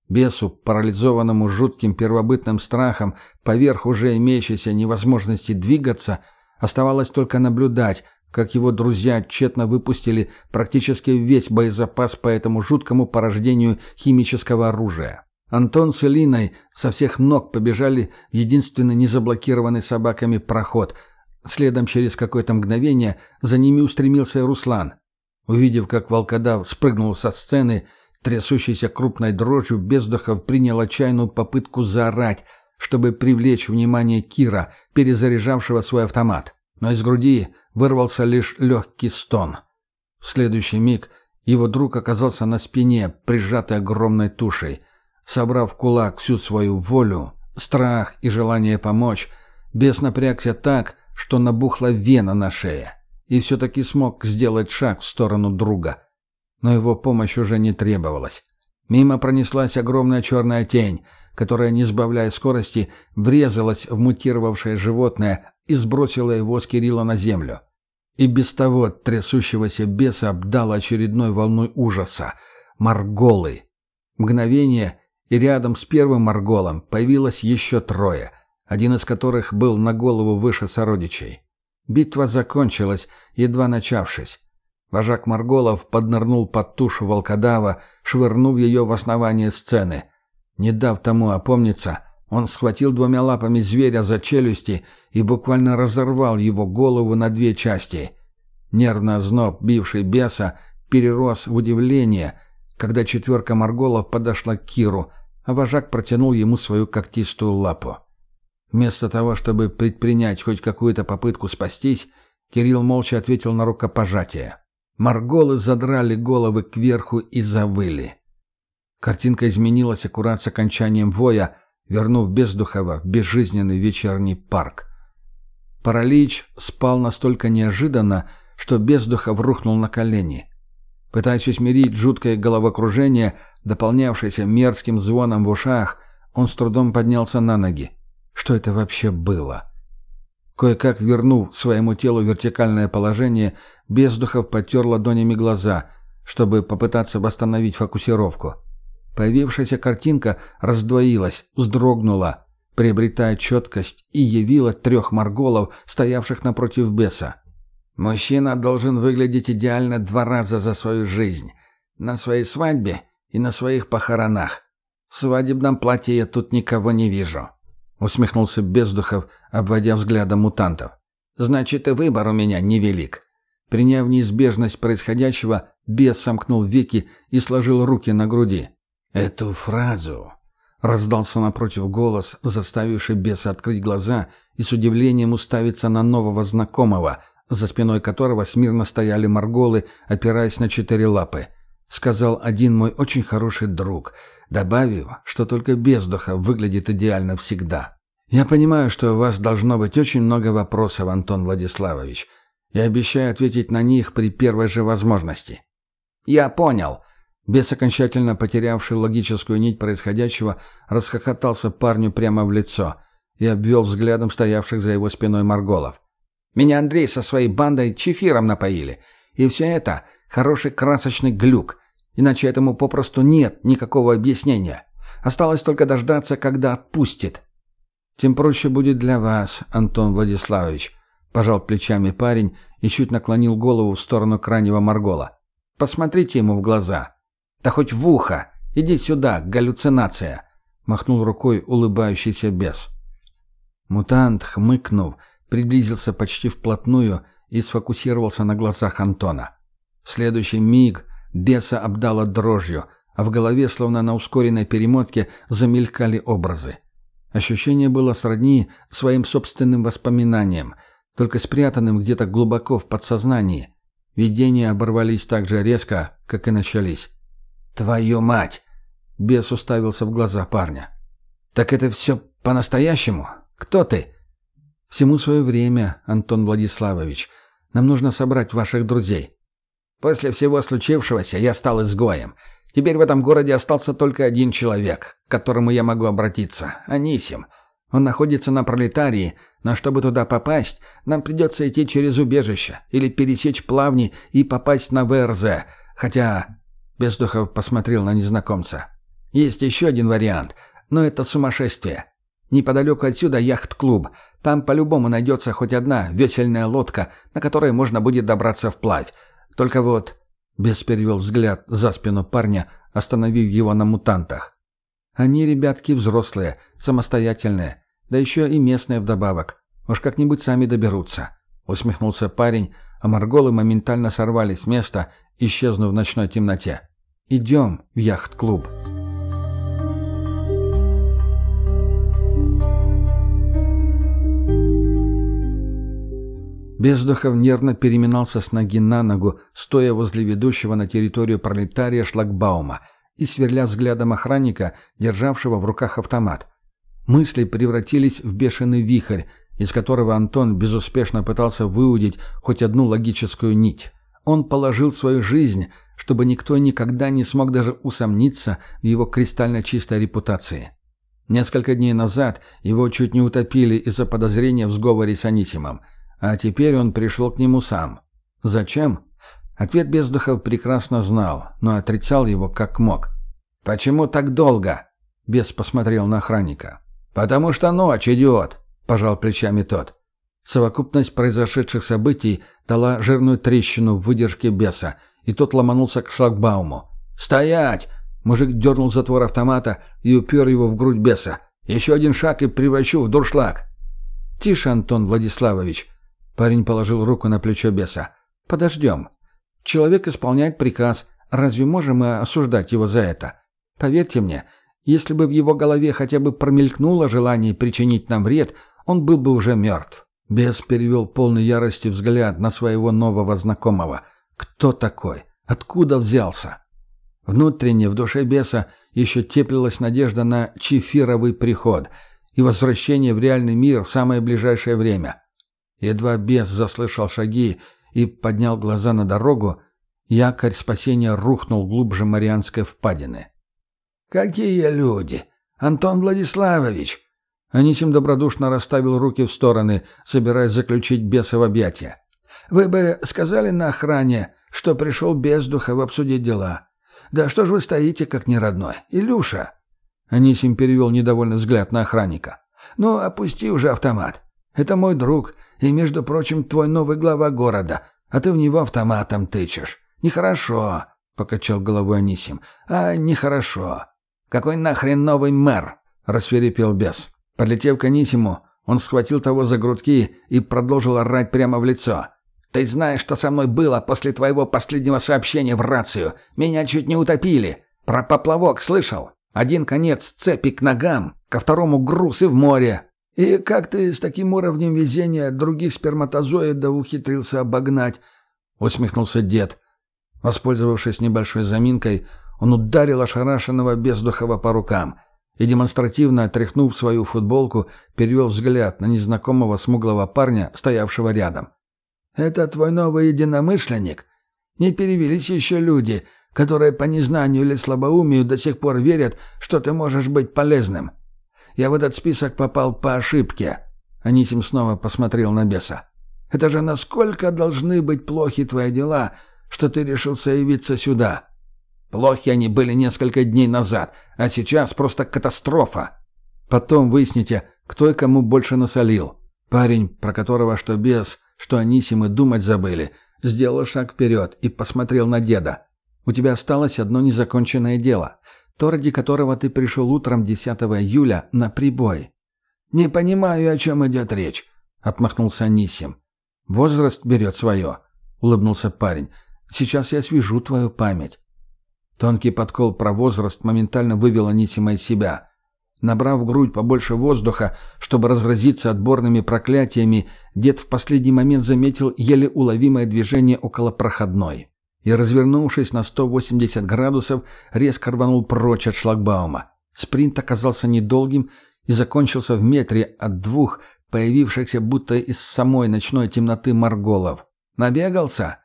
Бесу, парализованному жутким первобытным страхом, поверх уже имеющейся невозможности двигаться, оставалось только наблюдать, как его друзья тщетно выпустили практически весь боезапас по этому жуткому порождению химического оружия. Антон с Элиной со всех ног побежали в единственный незаблокированный собаками проход. Следом через какое-то мгновение за ними устремился Руслан. Увидев, как волкодав спрыгнул со сцены, трясущийся крупной дрожью, Бездухов принял отчаянную попытку заорать, чтобы привлечь внимание Кира, перезаряжавшего свой автомат. Но из груди вырвался лишь легкий стон. В следующий миг его друг оказался на спине, прижатый огромной тушей. Собрав в кулак всю свою волю, страх и желание помочь, бес напрягся так, что набухла вена на шее, и все-таки смог сделать шаг в сторону друга. Но его помощь уже не требовалась. Мимо пронеслась огромная черная тень, которая, не сбавляя скорости, врезалась в мутировавшее животное и сбросила его с Кирилла на землю. И без того трясущегося беса обдала очередной волной ужаса. Марголы. Мгновение, и рядом с первым Марголом появилось еще трое, один из которых был на голову выше сородичей. Битва закончилась, едва начавшись. Вожак Марголов поднырнул под тушу волкодава, швырнув ее в основание сцены. Не дав тому опомниться, он схватил двумя лапами зверя за челюсти и буквально разорвал его голову на две части. Нервно зноб, бивший беса, перерос в удивление, когда четверка морголов подошла к Киру, а вожак протянул ему свою когтистую лапу. Вместо того, чтобы предпринять хоть какую-то попытку спастись, Кирилл молча ответил на рукопожатие. Морголы задрали головы кверху и завыли. Картинка изменилась аккурат с окончанием воя, вернув Бездухова в безжизненный вечерний парк. Паралич спал настолько неожиданно, что Бездухов рухнул на колени. Пытаясь усмирить жуткое головокружение, дополнявшееся мерзким звоном в ушах, он с трудом поднялся на ноги. Что это вообще было? Кое-как вернув своему телу вертикальное положение, Бездухов потер ладонями глаза, чтобы попытаться восстановить фокусировку. Появившаяся картинка раздвоилась, вздрогнула, приобретая четкость и явила трех морголов, стоявших напротив беса. «Мужчина должен выглядеть идеально два раза за свою жизнь. На своей свадьбе и на своих похоронах. В свадебном платье я тут никого не вижу», — усмехнулся Бездухов, обводя взглядом мутантов. «Значит, и выбор у меня невелик». Приняв неизбежность происходящего, бес сомкнул веки и сложил руки на груди. «Эту фразу...» — раздался напротив голос, заставивший беса открыть глаза и с удивлением уставиться на нового знакомого, за спиной которого смирно стояли морголы, опираясь на четыре лапы. Сказал один мой очень хороший друг, добавив, что только бездуха выглядит идеально всегда. «Я понимаю, что у вас должно быть очень много вопросов, Антон Владиславович. Я обещаю ответить на них при первой же возможности». «Я понял», Бес, окончательно потерявший логическую нить происходящего, расхохотался парню прямо в лицо и обвел взглядом стоявших за его спиной Марголов. «Меня Андрей со своей бандой чефиром напоили. И все это — хороший красочный глюк. Иначе этому попросту нет никакого объяснения. Осталось только дождаться, когда отпустит». «Тем проще будет для вас, Антон Владиславович», — пожал плечами парень и чуть наклонил голову в сторону крайнего Маргола. «Посмотрите ему в глаза». «Да хоть в ухо! Иди сюда, галлюцинация!» — махнул рукой улыбающийся бес. Мутант, хмыкнув, приблизился почти вплотную и сфокусировался на глазах Антона. В следующий миг беса обдала дрожью, а в голове, словно на ускоренной перемотке, замелькали образы. Ощущение было сродни своим собственным воспоминаниям, только спрятанным где-то глубоко в подсознании. Видения оборвались так же резко, как и начались. «Твою мать!» — бес уставился в глаза парня. «Так это все по-настоящему? Кто ты?» «Всему свое время, Антон Владиславович. Нам нужно собрать ваших друзей». «После всего случившегося я стал изгоем. Теперь в этом городе остался только один человек, к которому я могу обратиться — Анисим. Он находится на пролетарии, но чтобы туда попасть, нам придется идти через убежище или пересечь плавни и попасть на ВРЗ, хотя Бездухов посмотрел на незнакомца. «Есть еще один вариант, но это сумасшествие. Неподалеку отсюда яхт-клуб. Там по-любому найдется хоть одна весельная лодка, на которой можно будет добраться вплавь. Только вот...» Бес перевел взгляд за спину парня, остановив его на мутантах. «Они, ребятки, взрослые, самостоятельные, да еще и местные вдобавок. Уж как-нибудь сами доберутся». Усмехнулся парень, а морголы моментально сорвались с места, исчезнув в ночной темноте. «Идем в яхт-клуб». Бездухов нервно переминался с ноги на ногу, стоя возле ведущего на территорию пролетария шлагбаума и сверля взглядом охранника, державшего в руках автомат. Мысли превратились в бешеный вихрь, из которого Антон безуспешно пытался выудить хоть одну логическую нить. Он положил свою жизнь, чтобы никто никогда не смог даже усомниться в его кристально чистой репутации. Несколько дней назад его чуть не утопили из-за подозрения в сговоре с Анисимом, а теперь он пришел к нему сам. Зачем? Ответ Бездухов прекрасно знал, но отрицал его как мог. «Почему так долго?» Бес посмотрел на охранника. «Потому что ночь, идиот!» — пожал плечами тот. Совокупность произошедших событий дала жирную трещину в выдержке беса, и тот ломанулся к шлагбауму. «Стоять!» Мужик дернул затвор автомата и упер его в грудь беса. «Еще один шаг и превращу в дуршлаг!» «Тише, Антон Владиславович!» Парень положил руку на плечо беса. «Подождем. Человек исполняет приказ. Разве можем мы осуждать его за это? Поверьте мне, если бы в его голове хотя бы промелькнуло желание причинить нам вред, он был бы уже мертв. Бес перевел полный ярости взгляд на своего нового знакомого. Кто такой? Откуда взялся? Внутренне, в душе беса, еще теплилась надежда на чефировый приход и возвращение в реальный мир в самое ближайшее время. Едва бес заслышал шаги и поднял глаза на дорогу, якорь спасения рухнул глубже Марианской впадины. «Какие люди! Антон Владиславович!» Анисим добродушно расставил руки в стороны, собираясь заключить беса в объятия. «Вы бы сказали на охране, что пришел Бездухов обсудить дела. Да что ж вы стоите, как неродной? Илюша!» Анисим перевел недовольный взгляд на охранника. «Ну, опусти уже автомат. Это мой друг, и, между прочим, твой новый глава города, а ты в него автоматом тычешь. Нехорошо», — покачал головой Анисим. «А, нехорошо. «Какой нахрен новый мэр?» — рассверепел бес. Подлетев к Анисиму, он схватил того за грудки и продолжил орать прямо в лицо. «Ты знаешь, что со мной было после твоего последнего сообщения в рацию? Меня чуть не утопили. Про поплавок слышал? Один конец цепи к ногам, ко второму груз и в море. И как ты с таким уровнем везения других сперматозоидов ухитрился обогнать?» — усмехнулся дед. Воспользовавшись небольшой заминкой, он ударил ошарашенного бездухова по рукам и, демонстративно отряхнув свою футболку, перевел взгляд на незнакомого смуглого парня, стоявшего рядом. «Это твой новый единомышленник? Не перевелись еще люди, которые по незнанию или слабоумию до сих пор верят, что ты можешь быть полезным. Я в этот список попал по ошибке». Анисим снова посмотрел на беса. «Это же насколько должны быть плохи твои дела, что ты решился явиться сюда?» Плохи они были несколько дней назад, а сейчас просто катастрофа. Потом выясните, кто и кому больше насолил. Парень, про которого что бес, что Анисим и думать забыли, сделал шаг вперед и посмотрел на деда. У тебя осталось одно незаконченное дело. То, ради которого ты пришел утром 10 июля на прибой. «Не понимаю, о чем идет речь», — отмахнулся Анисим. «Возраст берет свое», — улыбнулся парень. «Сейчас я свяжу твою память. Тонкий подкол про возраст моментально вывел Анисима из себя. Набрав в грудь побольше воздуха, чтобы разразиться отборными проклятиями, дед в последний момент заметил еле уловимое движение около проходной. И, развернувшись на 180 градусов, резко рванул прочь от шлагбаума. Спринт оказался недолгим и закончился в метре от двух появившихся будто из самой ночной темноты марголов. «Набегался?»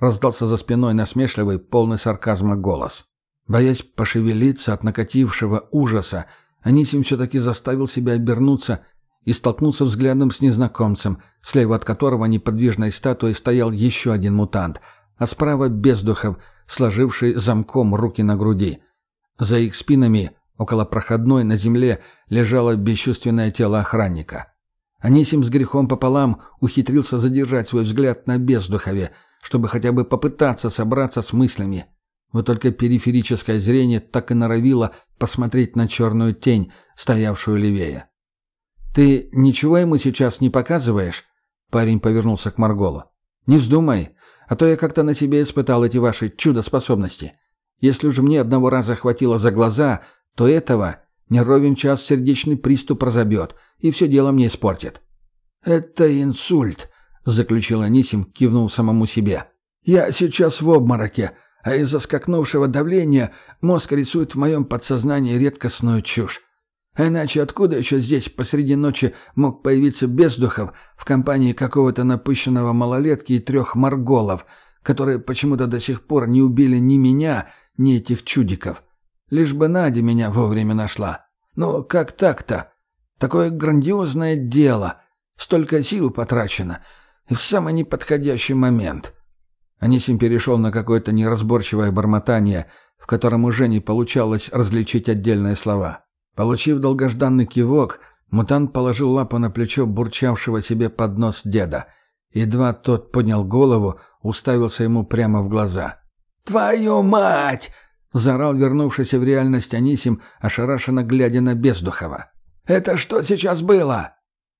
Раздался за спиной насмешливый, полный сарказма голос. Боясь пошевелиться от накатившего ужаса, Анисим все-таки заставил себя обернуться и столкнулся взглядом с незнакомцем, слева от которого неподвижной статуей стоял еще один мутант, а справа бездухов, сложивший замком руки на груди. За их спинами Около проходной на земле лежало бесчувственное тело охранника. Анисим с грехом пополам ухитрился задержать свой взгляд на бездухове, чтобы хотя бы попытаться собраться с мыслями. Вот только периферическое зрение так и норовило посмотреть на черную тень, стоявшую левее. «Ты ничего ему сейчас не показываешь?» Парень повернулся к Марголу. «Не вздумай, а то я как-то на себе испытал эти ваши чудо-способности. Если уж мне одного раза хватило за глаза, то этого не ровен час сердечный приступ разобьет и все дело мне испортит». «Это инсульт», — заключил Анисим, кивнул самому себе. «Я сейчас в обмороке, а из-за скакнувшего давления мозг рисует в моем подсознании редкостную чушь. А иначе откуда еще здесь посреди ночи мог появиться Бездухов в компании какого-то напыщенного малолетки и трех марголов, которые почему-то до сих пор не убили ни меня, ни этих чудиков? Лишь бы Надя меня вовремя нашла. Но как так-то? Такое грандиозное дело. Столько сил потрачено. И в самый неподходящий момент. Анисим перешел на какое-то неразборчивое бормотание, в котором уже не получалось различить отдельные слова. Получив долгожданный кивок, мутант положил лапу на плечо бурчавшего себе под нос деда. Едва тот поднял голову, уставился ему прямо в глаза. «Твою мать!» — заорал вернувшийся в реальность Анисим, ошарашенно глядя на Бездухова. «Это что сейчас было?»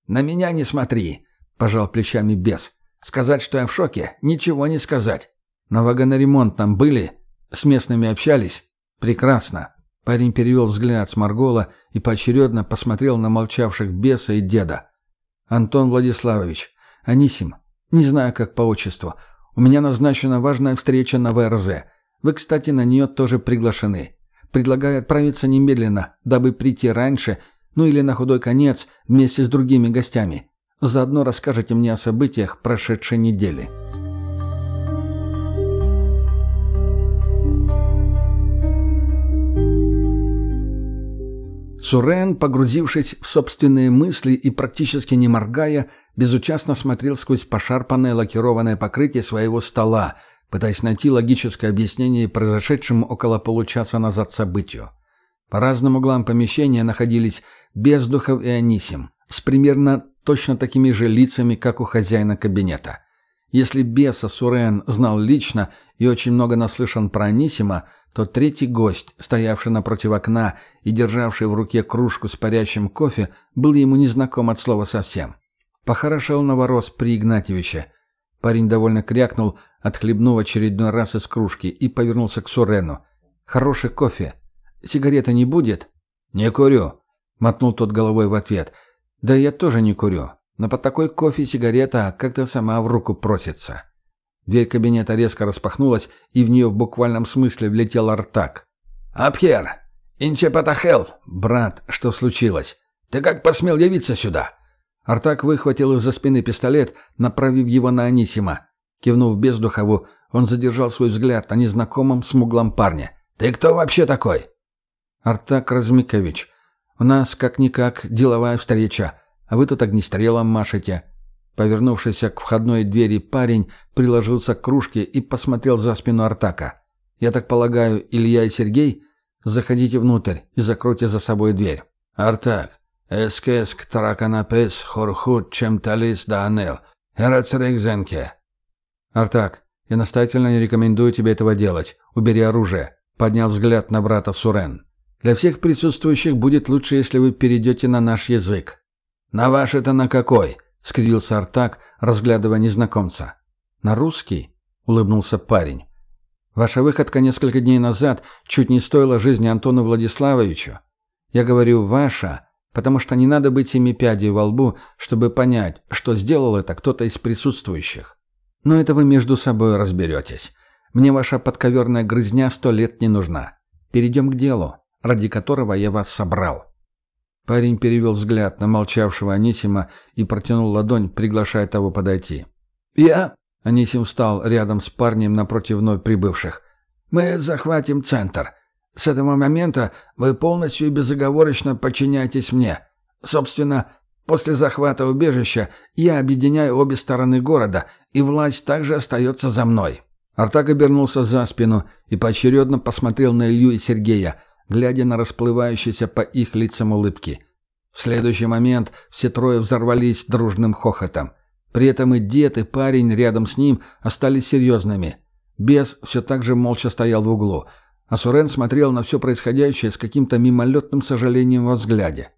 «На меня не смотри», — пожал плечами бес. «Сказать, что я в шоке, ничего не сказать. На вагоноремонтном были? С местными общались? Прекрасно. Парень перевел взгляд с Маргола и поочередно посмотрел на молчавших беса и деда. «Антон Владиславович, Анисим, не знаю, как по отчеству. У меня назначена важная встреча на ВРЗ. Вы, кстати, на нее тоже приглашены. Предлагаю отправиться немедленно, дабы прийти раньше, ну или на худой конец, вместе с другими гостями. Заодно расскажете мне о событиях прошедшей недели». Сурен, погрузившись в собственные мысли и практически не моргая, безучастно смотрел сквозь пошарпанное лакированное покрытие своего стола, пытаясь найти логическое объяснение произошедшему около получаса назад событию. По разным углам помещения находились Бездухов и Анисим, с примерно точно такими же лицами, как у хозяина кабинета. Если беса Сурен знал лично и очень много наслышан про Анисима, то третий гость, стоявший напротив окна и державший в руке кружку с парящим кофе, был ему незнаком от слова совсем. Похорошел новорос при Игнатьевиче. Парень довольно крякнул, отхлебнув очередной раз из кружки, и повернулся к Сурену. «Хороший кофе. Сигарета не будет?» «Не курю», — мотнул тот головой в ответ. «Да я тоже не курю. Но под такой кофе сигарета как-то сама в руку просится». Дверь кабинета резко распахнулась, и в нее в буквальном смысле влетел Артак. «Абхер! Инчепатахел! Брат, что случилось? Ты как посмел явиться сюда?» Артак выхватил из-за спины пистолет, направив его на Анисима. Кивнув Бездухову, он задержал свой взгляд на незнакомом смуглом парне. «Ты кто вообще такой?» «Артак Размикович, у нас как-никак деловая встреча, а вы тут огнестрелом машете. Повернувшийся к входной двери парень приложился к кружке и посмотрел за спину Артака. «Я так полагаю, Илья и Сергей? Заходите внутрь и закройте за собой дверь». «Артак, эскеск тараканапес хорхут чем талис да анел. Эрацерекзенке». «Артак, я настоятельно не рекомендую тебе этого делать. Убери оружие», — поднял взгляд на брата Сурен. «Для всех присутствующих будет лучше, если вы перейдете на наш язык». «На ваш это на какой?» — скривился Артак, разглядывая незнакомца. «На русский?» — улыбнулся парень. «Ваша выходка несколько дней назад чуть не стоила жизни Антону Владиславовичу. Я говорю «ваша», потому что не надо быть семи пядей во лбу, чтобы понять, что сделал это кто-то из присутствующих. Но это вы между собой разберетесь. Мне ваша подковерная грызня сто лет не нужна. Перейдем к делу, ради которого я вас собрал». Парень перевел взгляд на молчавшего Анисима и протянул ладонь, приглашая того подойти. «Я?» — Анисим встал рядом с парнем напротив вновь прибывших. «Мы захватим центр. С этого момента вы полностью и безоговорочно подчиняетесь мне. Собственно, после захвата убежища я объединяю обе стороны города, и власть также остается за мной». Артак обернулся за спину и поочередно посмотрел на Илью и Сергея, глядя на расплывающиеся по их лицам улыбки. В следующий момент все трое взорвались дружным хохотом. При этом и дед, и парень рядом с ним остались серьезными. Бес все так же молча стоял в углу, а Сурен смотрел на все происходящее с каким-то мимолетным сожалением во взгляде.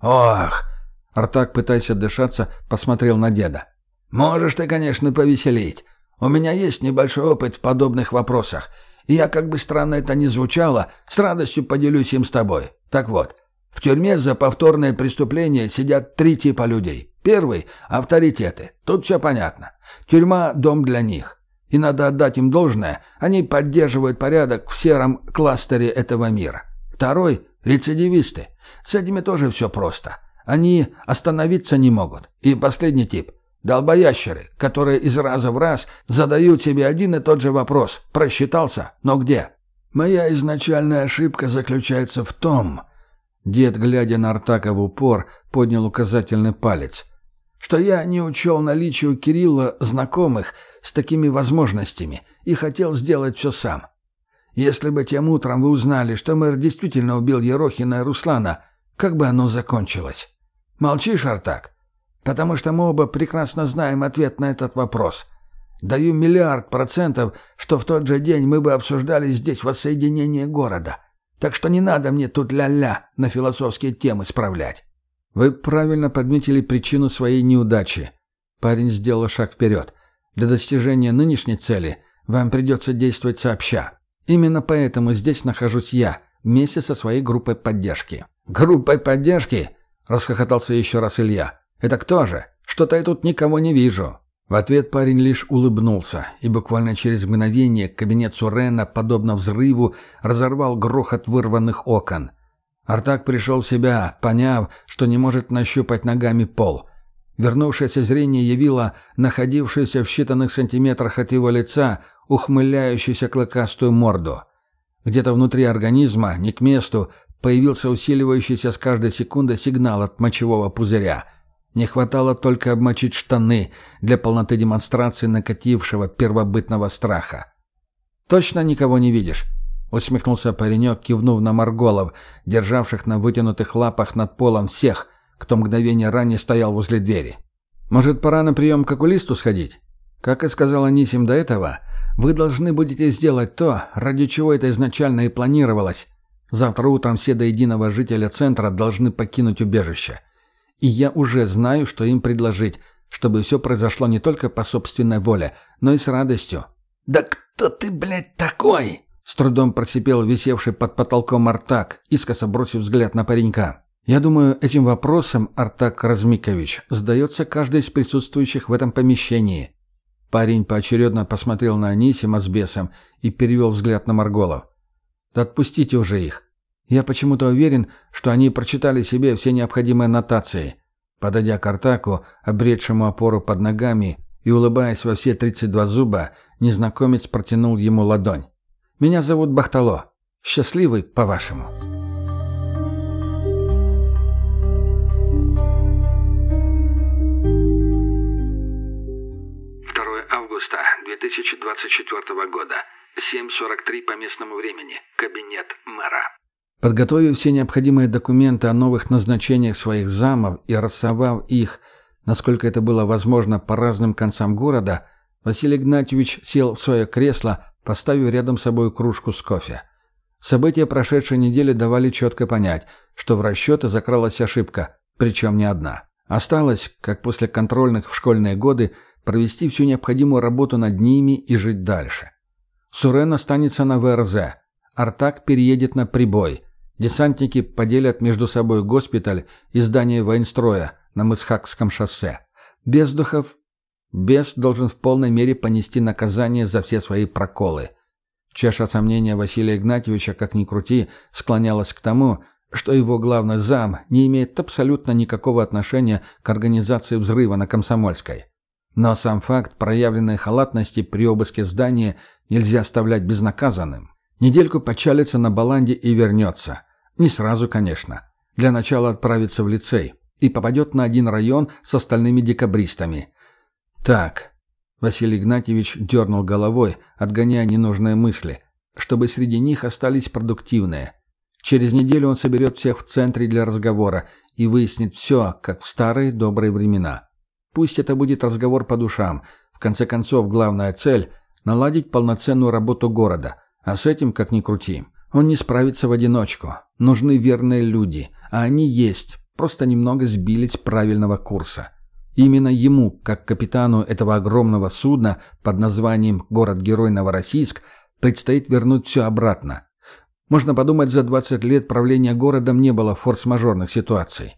«Ох!» Артак, пытаясь отдышаться, посмотрел на деда. «Можешь ты, конечно, повеселить. У меня есть небольшой опыт в подобных вопросах, и я, как бы странно это ни звучало, с радостью поделюсь им с тобой. Так вот, в тюрьме за повторное преступление сидят три типа людей. Первый – авторитеты. Тут все понятно. Тюрьма – дом для них. И надо отдать им должное, они поддерживают порядок в сером кластере этого мира. Второй – рецидивисты. С этими тоже все просто. Они остановиться не могут. И последний тип – долбоящеры, которые из раза в раз задают себе один и тот же вопрос. Просчитался, но где? Моя изначальная ошибка заключается в том... Дед, глядя на Артака в упор, поднял указательный палец – что я не учел наличие у Кирилла знакомых с такими возможностями и хотел сделать все сам. Если бы тем утром вы узнали, что мэр действительно убил Ерохина и Руслана, как бы оно закончилось? Молчишь, Артак? Потому что мы оба прекрасно знаем ответ на этот вопрос. Даю миллиард процентов, что в тот же день мы бы обсуждали здесь воссоединение города. Так что не надо мне тут ля-ля на философские темы справлять. Вы правильно подметили причину своей неудачи. Парень сделал шаг вперед. Для достижения нынешней цели вам придется действовать сообща. Именно поэтому здесь нахожусь я, вместе со своей группой поддержки». «Группой поддержки?» — расхохотался еще раз Илья. «Это кто же? Что-то я тут никого не вижу». В ответ парень лишь улыбнулся, и буквально через мгновение кабинет Сурена, подобно взрыву, разорвал грохот вырванных окон. Артак пришел в себя, поняв, что не может нащупать ногами пол. Вернувшееся зрение явило находившуюся в считанных сантиметрах от его лица ухмыляющуюся клыкастую морду. Где-то внутри организма, не к месту, появился усиливающийся с каждой секундой сигнал от мочевого пузыря. Не хватало только обмочить штаны для полноты демонстрации накатившего первобытного страха. «Точно никого не видишь?» — усмехнулся паренек, кивнув на Марголов, державших на вытянутых лапах над полом всех, кто мгновение ранее стоял возле двери. «Может, пора на прием к окулисту сходить? Как и сказал Анисим до этого, вы должны будете сделать то, ради чего это изначально и планировалось. Завтра утром все до единого жителя центра должны покинуть убежище. И я уже знаю, что им предложить, чтобы все произошло не только по собственной воле, но и с радостью». «Да кто ты, блядь, такой?» С трудом просипел висевший под потолком Артак, искоса бросив взгляд на паренька. «Я думаю, этим вопросом, Артак Размикович, задается каждый из присутствующих в этом помещении». Парень поочередно посмотрел на Анисима с бесом и перевел взгляд на Марголов. «Да отпустите уже их. Я почему-то уверен, что они прочитали себе все необходимые нотации». Подойдя к Артаку, обретшему опору под ногами и улыбаясь во все тридцать два зуба, незнакомец протянул ему ладонь. Меня зовут Бахтало. Счастливый, по-вашему». августа 2024 года. 7.43 по местному времени. Кабинет мэра. Подготовив все необходимые документы о новых назначениях своих замов и рассовав их, насколько это было возможно, по разным концам города, Василий Игнатьевич сел в свое кресло, поставив рядом с собой кружку с кофе. События прошедшей недели давали четко понять, что в расчеты закралась ошибка, причем не одна. Осталось, как после контрольных в школьные годы, провести всю необходимую работу над ними и жить дальше. Сурен останется на ВРЗ. Артак переедет на прибой. Десантники поделят между собой госпиталь и здание военстроя на Мысхакском шоссе. Бездухов Бес должен в полной мере понести наказание за все свои проколы. Чаша сомнения Василия Игнатьевича, как ни крути, склонялась к тому, что его главный зам не имеет абсолютно никакого отношения к организации взрыва на Комсомольской. Но сам факт проявленной халатности при обыске здания нельзя оставлять безнаказанным. Недельку почалится на Баланде и вернется. Не сразу, конечно. Для начала отправится в лицей и попадет на один район с остальными декабристами. «Так», — Василий Игнатьевич дернул головой, отгоняя ненужные мысли, чтобы среди них остались продуктивные. Через неделю он соберет всех в центре для разговора и выяснит все, как в старые добрые времена. Пусть это будет разговор по душам. В конце концов, главная цель – наладить полноценную работу города. А с этим, как ни крути, он не справится в одиночку. Нужны верные люди, а они есть, просто немного сбились с правильного курса. Именно ему, как капитану этого огромного судна под названием «Город-герой Новороссийск», предстоит вернуть все обратно. Можно подумать, за 20 лет правления городом не было форс-мажорных ситуаций.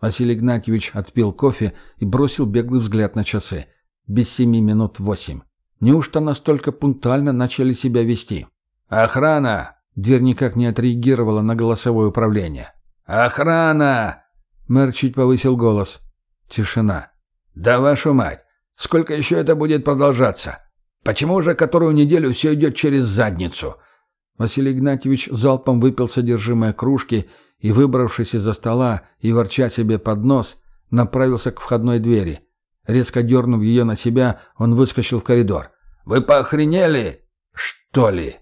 Василий Игнатьевич отпил кофе и бросил беглый взгляд на часы. Без семи минут восемь. Неужто настолько пунктуально начали себя вести? «Охрана!» Дверь никак не отреагировала на голосовое управление. «Охрана!» Мэр чуть повысил голос. Тишина. «Да вашу мать! Сколько еще это будет продолжаться? Почему уже которую неделю все идет через задницу?» Василий Игнатьевич залпом выпил содержимое кружки и, выбравшись из-за стола и ворча себе под нос, направился к входной двери. Резко дернув ее на себя, он выскочил в коридор. «Вы поохренели? Что ли?»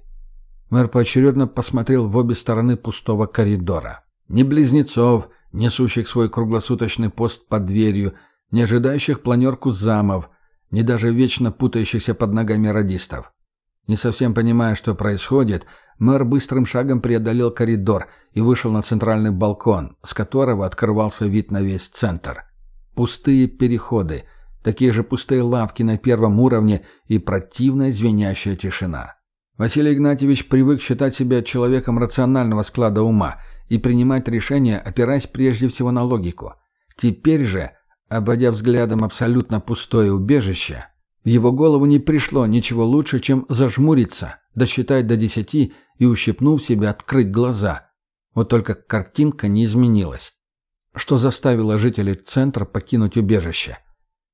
Мэр поочередно посмотрел в обе стороны пустого коридора. Ни близнецов, несущих свой круглосуточный пост под дверью, не ожидающих планерку замов, ни даже вечно путающихся под ногами радистов. Не совсем понимая, что происходит, мэр быстрым шагом преодолел коридор и вышел на центральный балкон, с которого открывался вид на весь центр. Пустые переходы, такие же пустые лавки на первом уровне и противная звенящая тишина. Василий Игнатьевич привык считать себя человеком рационального склада ума и принимать решения, опираясь прежде всего на логику. Теперь же, обводя взглядом абсолютно пустое убежище, в его голову не пришло ничего лучше, чем зажмуриться, досчитать до десяти и, ущипнув себя, открыть глаза. Вот только картинка не изменилась. Что заставило жителей центра покинуть убежище?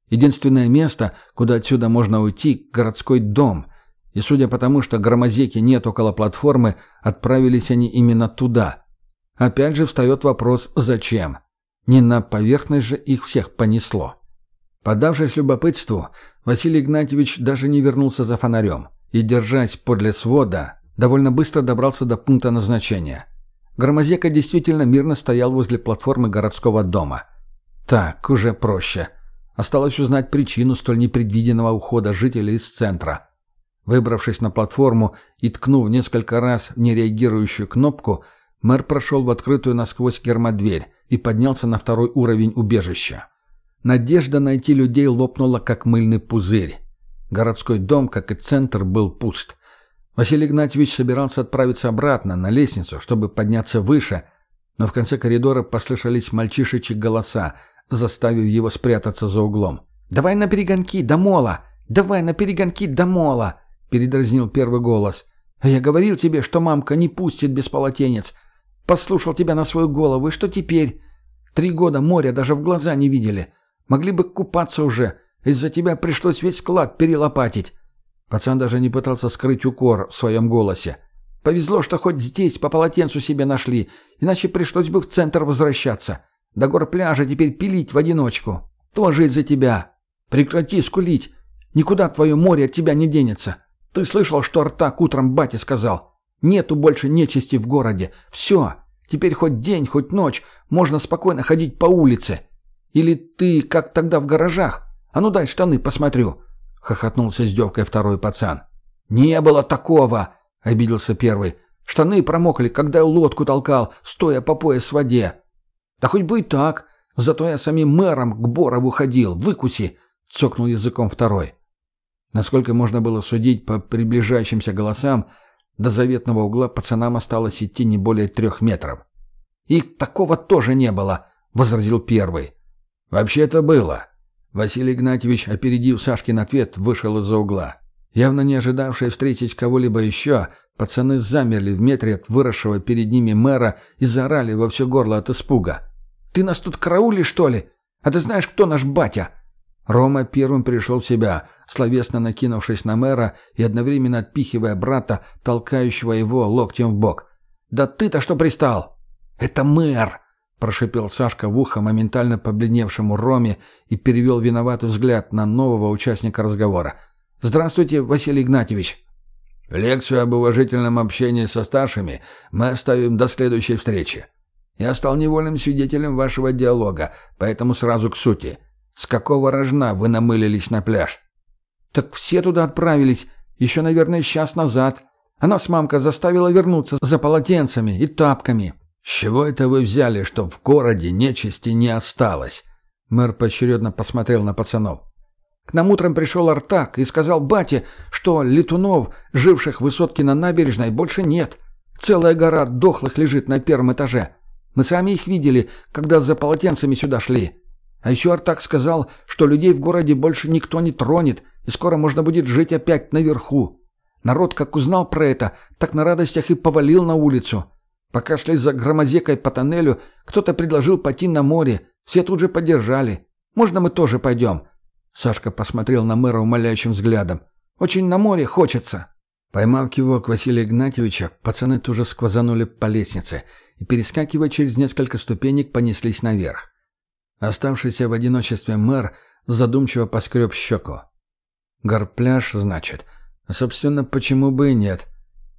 Единственное место, куда отсюда можно уйти – городской дом. И судя по тому, что громозеки нет около платформы, отправились они именно туда. Опять же встает вопрос «зачем?». Не на поверхность же их всех понесло. Подавшись любопытству, Василий Игнатьевич даже не вернулся за фонарем и, держась подле свода, довольно быстро добрался до пункта назначения. Громозека действительно мирно стоял возле платформы городского дома. Так, уже проще. Осталось узнать причину столь непредвиденного ухода жителей из центра. Выбравшись на платформу и ткнув несколько раз нереагирующую кнопку, мэр прошел в открытую насквозь гермодверь и поднялся на второй уровень убежища. Надежда найти людей лопнула, как мыльный пузырь. Городской дом, как и центр, был пуст. Василий Игнатьевич собирался отправиться обратно, на лестницу, чтобы подняться выше, но в конце коридора послышались мальчишечьи голоса, заставив его спрятаться за углом. «Давай на перегонки, до мола! Давай на перегонки, до мола!» — передразнил первый голос. «А я говорил тебе, что мамка не пустит без полотенец. Послушал тебя на свою голову, и что теперь? Три года моря даже в глаза не видели. Могли бы купаться уже. Из-за тебя пришлось весь склад перелопатить». Пацан даже не пытался скрыть укор в своем голосе. «Повезло, что хоть здесь по полотенцу себе нашли, иначе пришлось бы в центр возвращаться. До гор пляжа теперь пилить в одиночку. Тоже из-за тебя. Прекрати скулить. Никуда твое море от тебя не денется. Ты слышал, что Артак утром бате сказал? Нету больше нечисти в городе. Все. Теперь хоть день, хоть ночь можно спокойно ходить по улице. Или ты, как тогда в гаражах? А ну дай штаны посмотрю!» — хохотнул с издевкой второй пацан. «Не было такого!» — обиделся первый. «Штаны промокли, когда я лодку толкал, стоя по пояс в воде». «Да хоть бы и так. Зато я самим мэром к Борову ходил. Выкуси!» — цокнул языком второй. Насколько можно было судить по приближающимся голосам, до заветного угла пацанам осталось идти не более трех метров. «И такого тоже не было!» — возразил первый. «Вообще-то было». Василий Игнатьевич, опередив Сашкин ответ, вышел из-за угла. Явно не ожидавшие встретить кого-либо еще, пацаны замерли в метре от выросшего перед ними мэра и заорали во все горло от испуга. «Ты нас тут караулишь, что ли? А ты знаешь, кто наш батя?» Рома первым пришел в себя, словесно накинувшись на мэра и одновременно отпихивая брата, толкающего его локтем в бок. «Да ты-то что пристал?» «Это мэр!» прошипел Сашка в ухо моментально побледневшему Роме и перевел виноватый взгляд на нового участника разговора. «Здравствуйте, Василий Игнатьевич!» Лекцию об уважительном общении со старшими мы оставим до следующей встречи. Я стал невольным свидетелем вашего диалога, поэтому сразу к сути. С какого рожна вы намылились на пляж?» «Так все туда отправились, еще, наверное, час назад. А нас мамка заставила вернуться за полотенцами и тапками». «С чего это вы взяли, что в городе нечисти не осталось?» Мэр поочередно посмотрел на пацанов. К нам утром пришел Артак и сказал бате, что летунов, живших в высотке на набережной, больше нет. Целая гора дохлых лежит на первом этаже. Мы сами их видели, когда за полотенцами сюда шли. А еще Артак сказал, что людей в городе больше никто не тронет, и скоро можно будет жить опять наверху. Народ, как узнал про это, так на радостях и повалил на улицу. Пока шли за громозекой по тоннелю, кто-то предложил пойти на море. Все тут же поддержали. Можно мы тоже пойдем?» Сашка посмотрел на мэра умоляющим взглядом. «Очень на море хочется». Поймав кивок Василия Игнатьевича, пацаны тоже сквозанули по лестнице и, перескакивая через несколько ступенек, понеслись наверх. Оставшийся в одиночестве мэр задумчиво поскреб щеку. «Горпляж, значит. Собственно, почему бы и нет?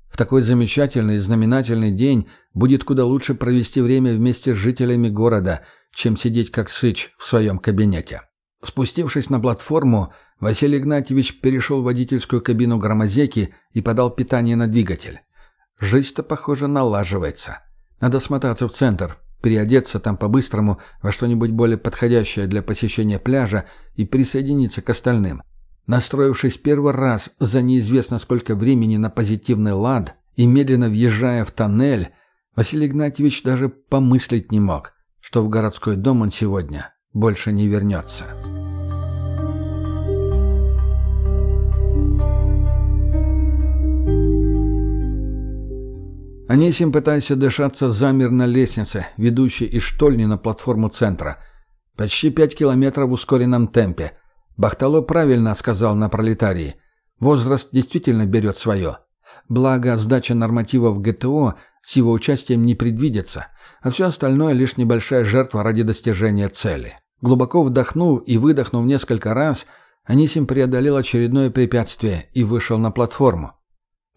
В такой замечательный и знаменательный день будет куда лучше провести время вместе с жителями города, чем сидеть как сыч в своем кабинете». Спустившись на платформу, Василий Игнатьевич перешел в водительскую кабину громозеки и подал питание на двигатель. Жизнь-то, похоже, налаживается. Надо смотаться в центр, переодеться там по-быстрому во что-нибудь более подходящее для посещения пляжа и присоединиться к остальным. Настроившись первый раз за неизвестно сколько времени на позитивный лад и медленно въезжая в тоннель, Василий Игнатьевич даже помыслить не мог, что в городской дом он сегодня больше не вернется. Анисим, пытаясь дышаться, замер на лестнице, ведущей из штольни на платформу центра. Почти пять километров в ускоренном темпе. Бахтало правильно сказал на пролетарии. Возраст действительно берет свое. Благо, сдача нормативов ГТО с его участием не предвидится, а все остальное лишь небольшая жертва ради достижения цели. Глубоко вдохнув и выдохнув несколько раз, Анисим преодолел очередное препятствие и вышел на платформу.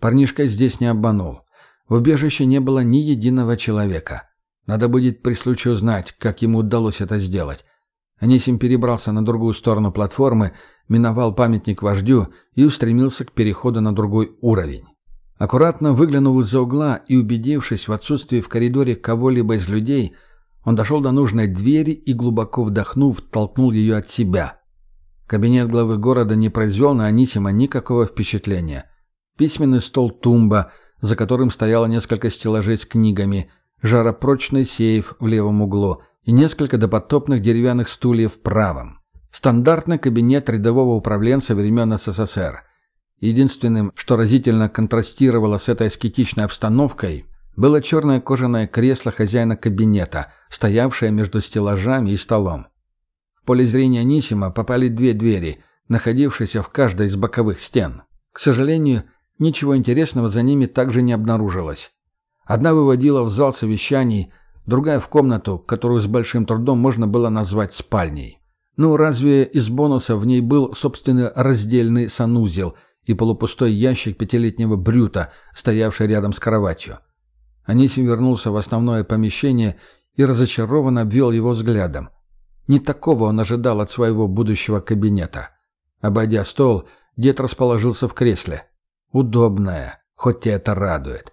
Парнишка здесь не обманул. В убежище не было ни единого человека. Надо будет при случае узнать, как ему удалось это сделать. Анисим перебрался на другую сторону платформы, миновал памятник вождю и устремился к переходу на другой уровень. Аккуратно выглянув из-за угла и убедившись в отсутствии в коридоре кого-либо из людей, он дошел до нужной двери и, глубоко вдохнув, толкнул ее от себя. Кабинет главы города не произвел на Анисима никакого впечатления. Письменный стол тумба – за которым стояло несколько стеллажей с книгами, жаропрочный сейф в левом углу и несколько допотопных деревянных стульев в правом. Стандартный кабинет рядового управленца времен СССР. Единственным, что разительно контрастировало с этой аскетичной обстановкой, было черное кожаное кресло хозяина кабинета, стоявшее между стеллажами и столом. В поле зрения Нисима попали две двери, находившиеся в каждой из боковых стен. К сожалению, Ничего интересного за ними также не обнаружилось. Одна выводила в зал совещаний, другая в комнату, которую с большим трудом можно было назвать спальней. Ну, разве из бонусов в ней был, собственно, раздельный санузел и полупустой ящик пятилетнего брюта, стоявший рядом с кроватью. Анисим вернулся в основное помещение и разочарованно обвел его взглядом. Не такого он ожидал от своего будущего кабинета. Обойдя стол, дед расположился в кресле. Удобная, хоть и это радует.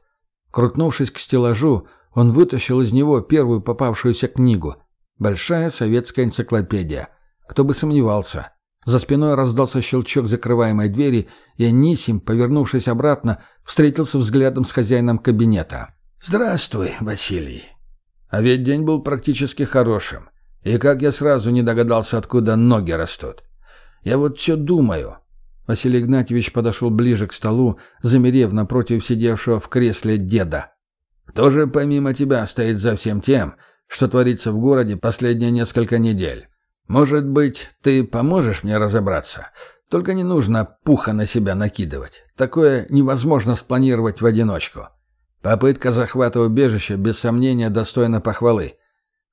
Крутнувшись к стеллажу, он вытащил из него первую попавшуюся книгу. Большая советская энциклопедия. Кто бы сомневался. За спиной раздался щелчок закрываемой двери, и Анисим, повернувшись обратно, встретился взглядом с хозяином кабинета. «Здравствуй, Василий». А ведь день был практически хорошим. И как я сразу не догадался, откуда ноги растут. Я вот все думаю, Василий Игнатьевич подошел ближе к столу, замерев напротив сидевшего в кресле деда. «Кто же помимо тебя стоит за всем тем, что творится в городе последние несколько недель? Может быть, ты поможешь мне разобраться? Только не нужно пуха на себя накидывать. Такое невозможно спланировать в одиночку. Попытка захвата убежища без сомнения достойна похвалы.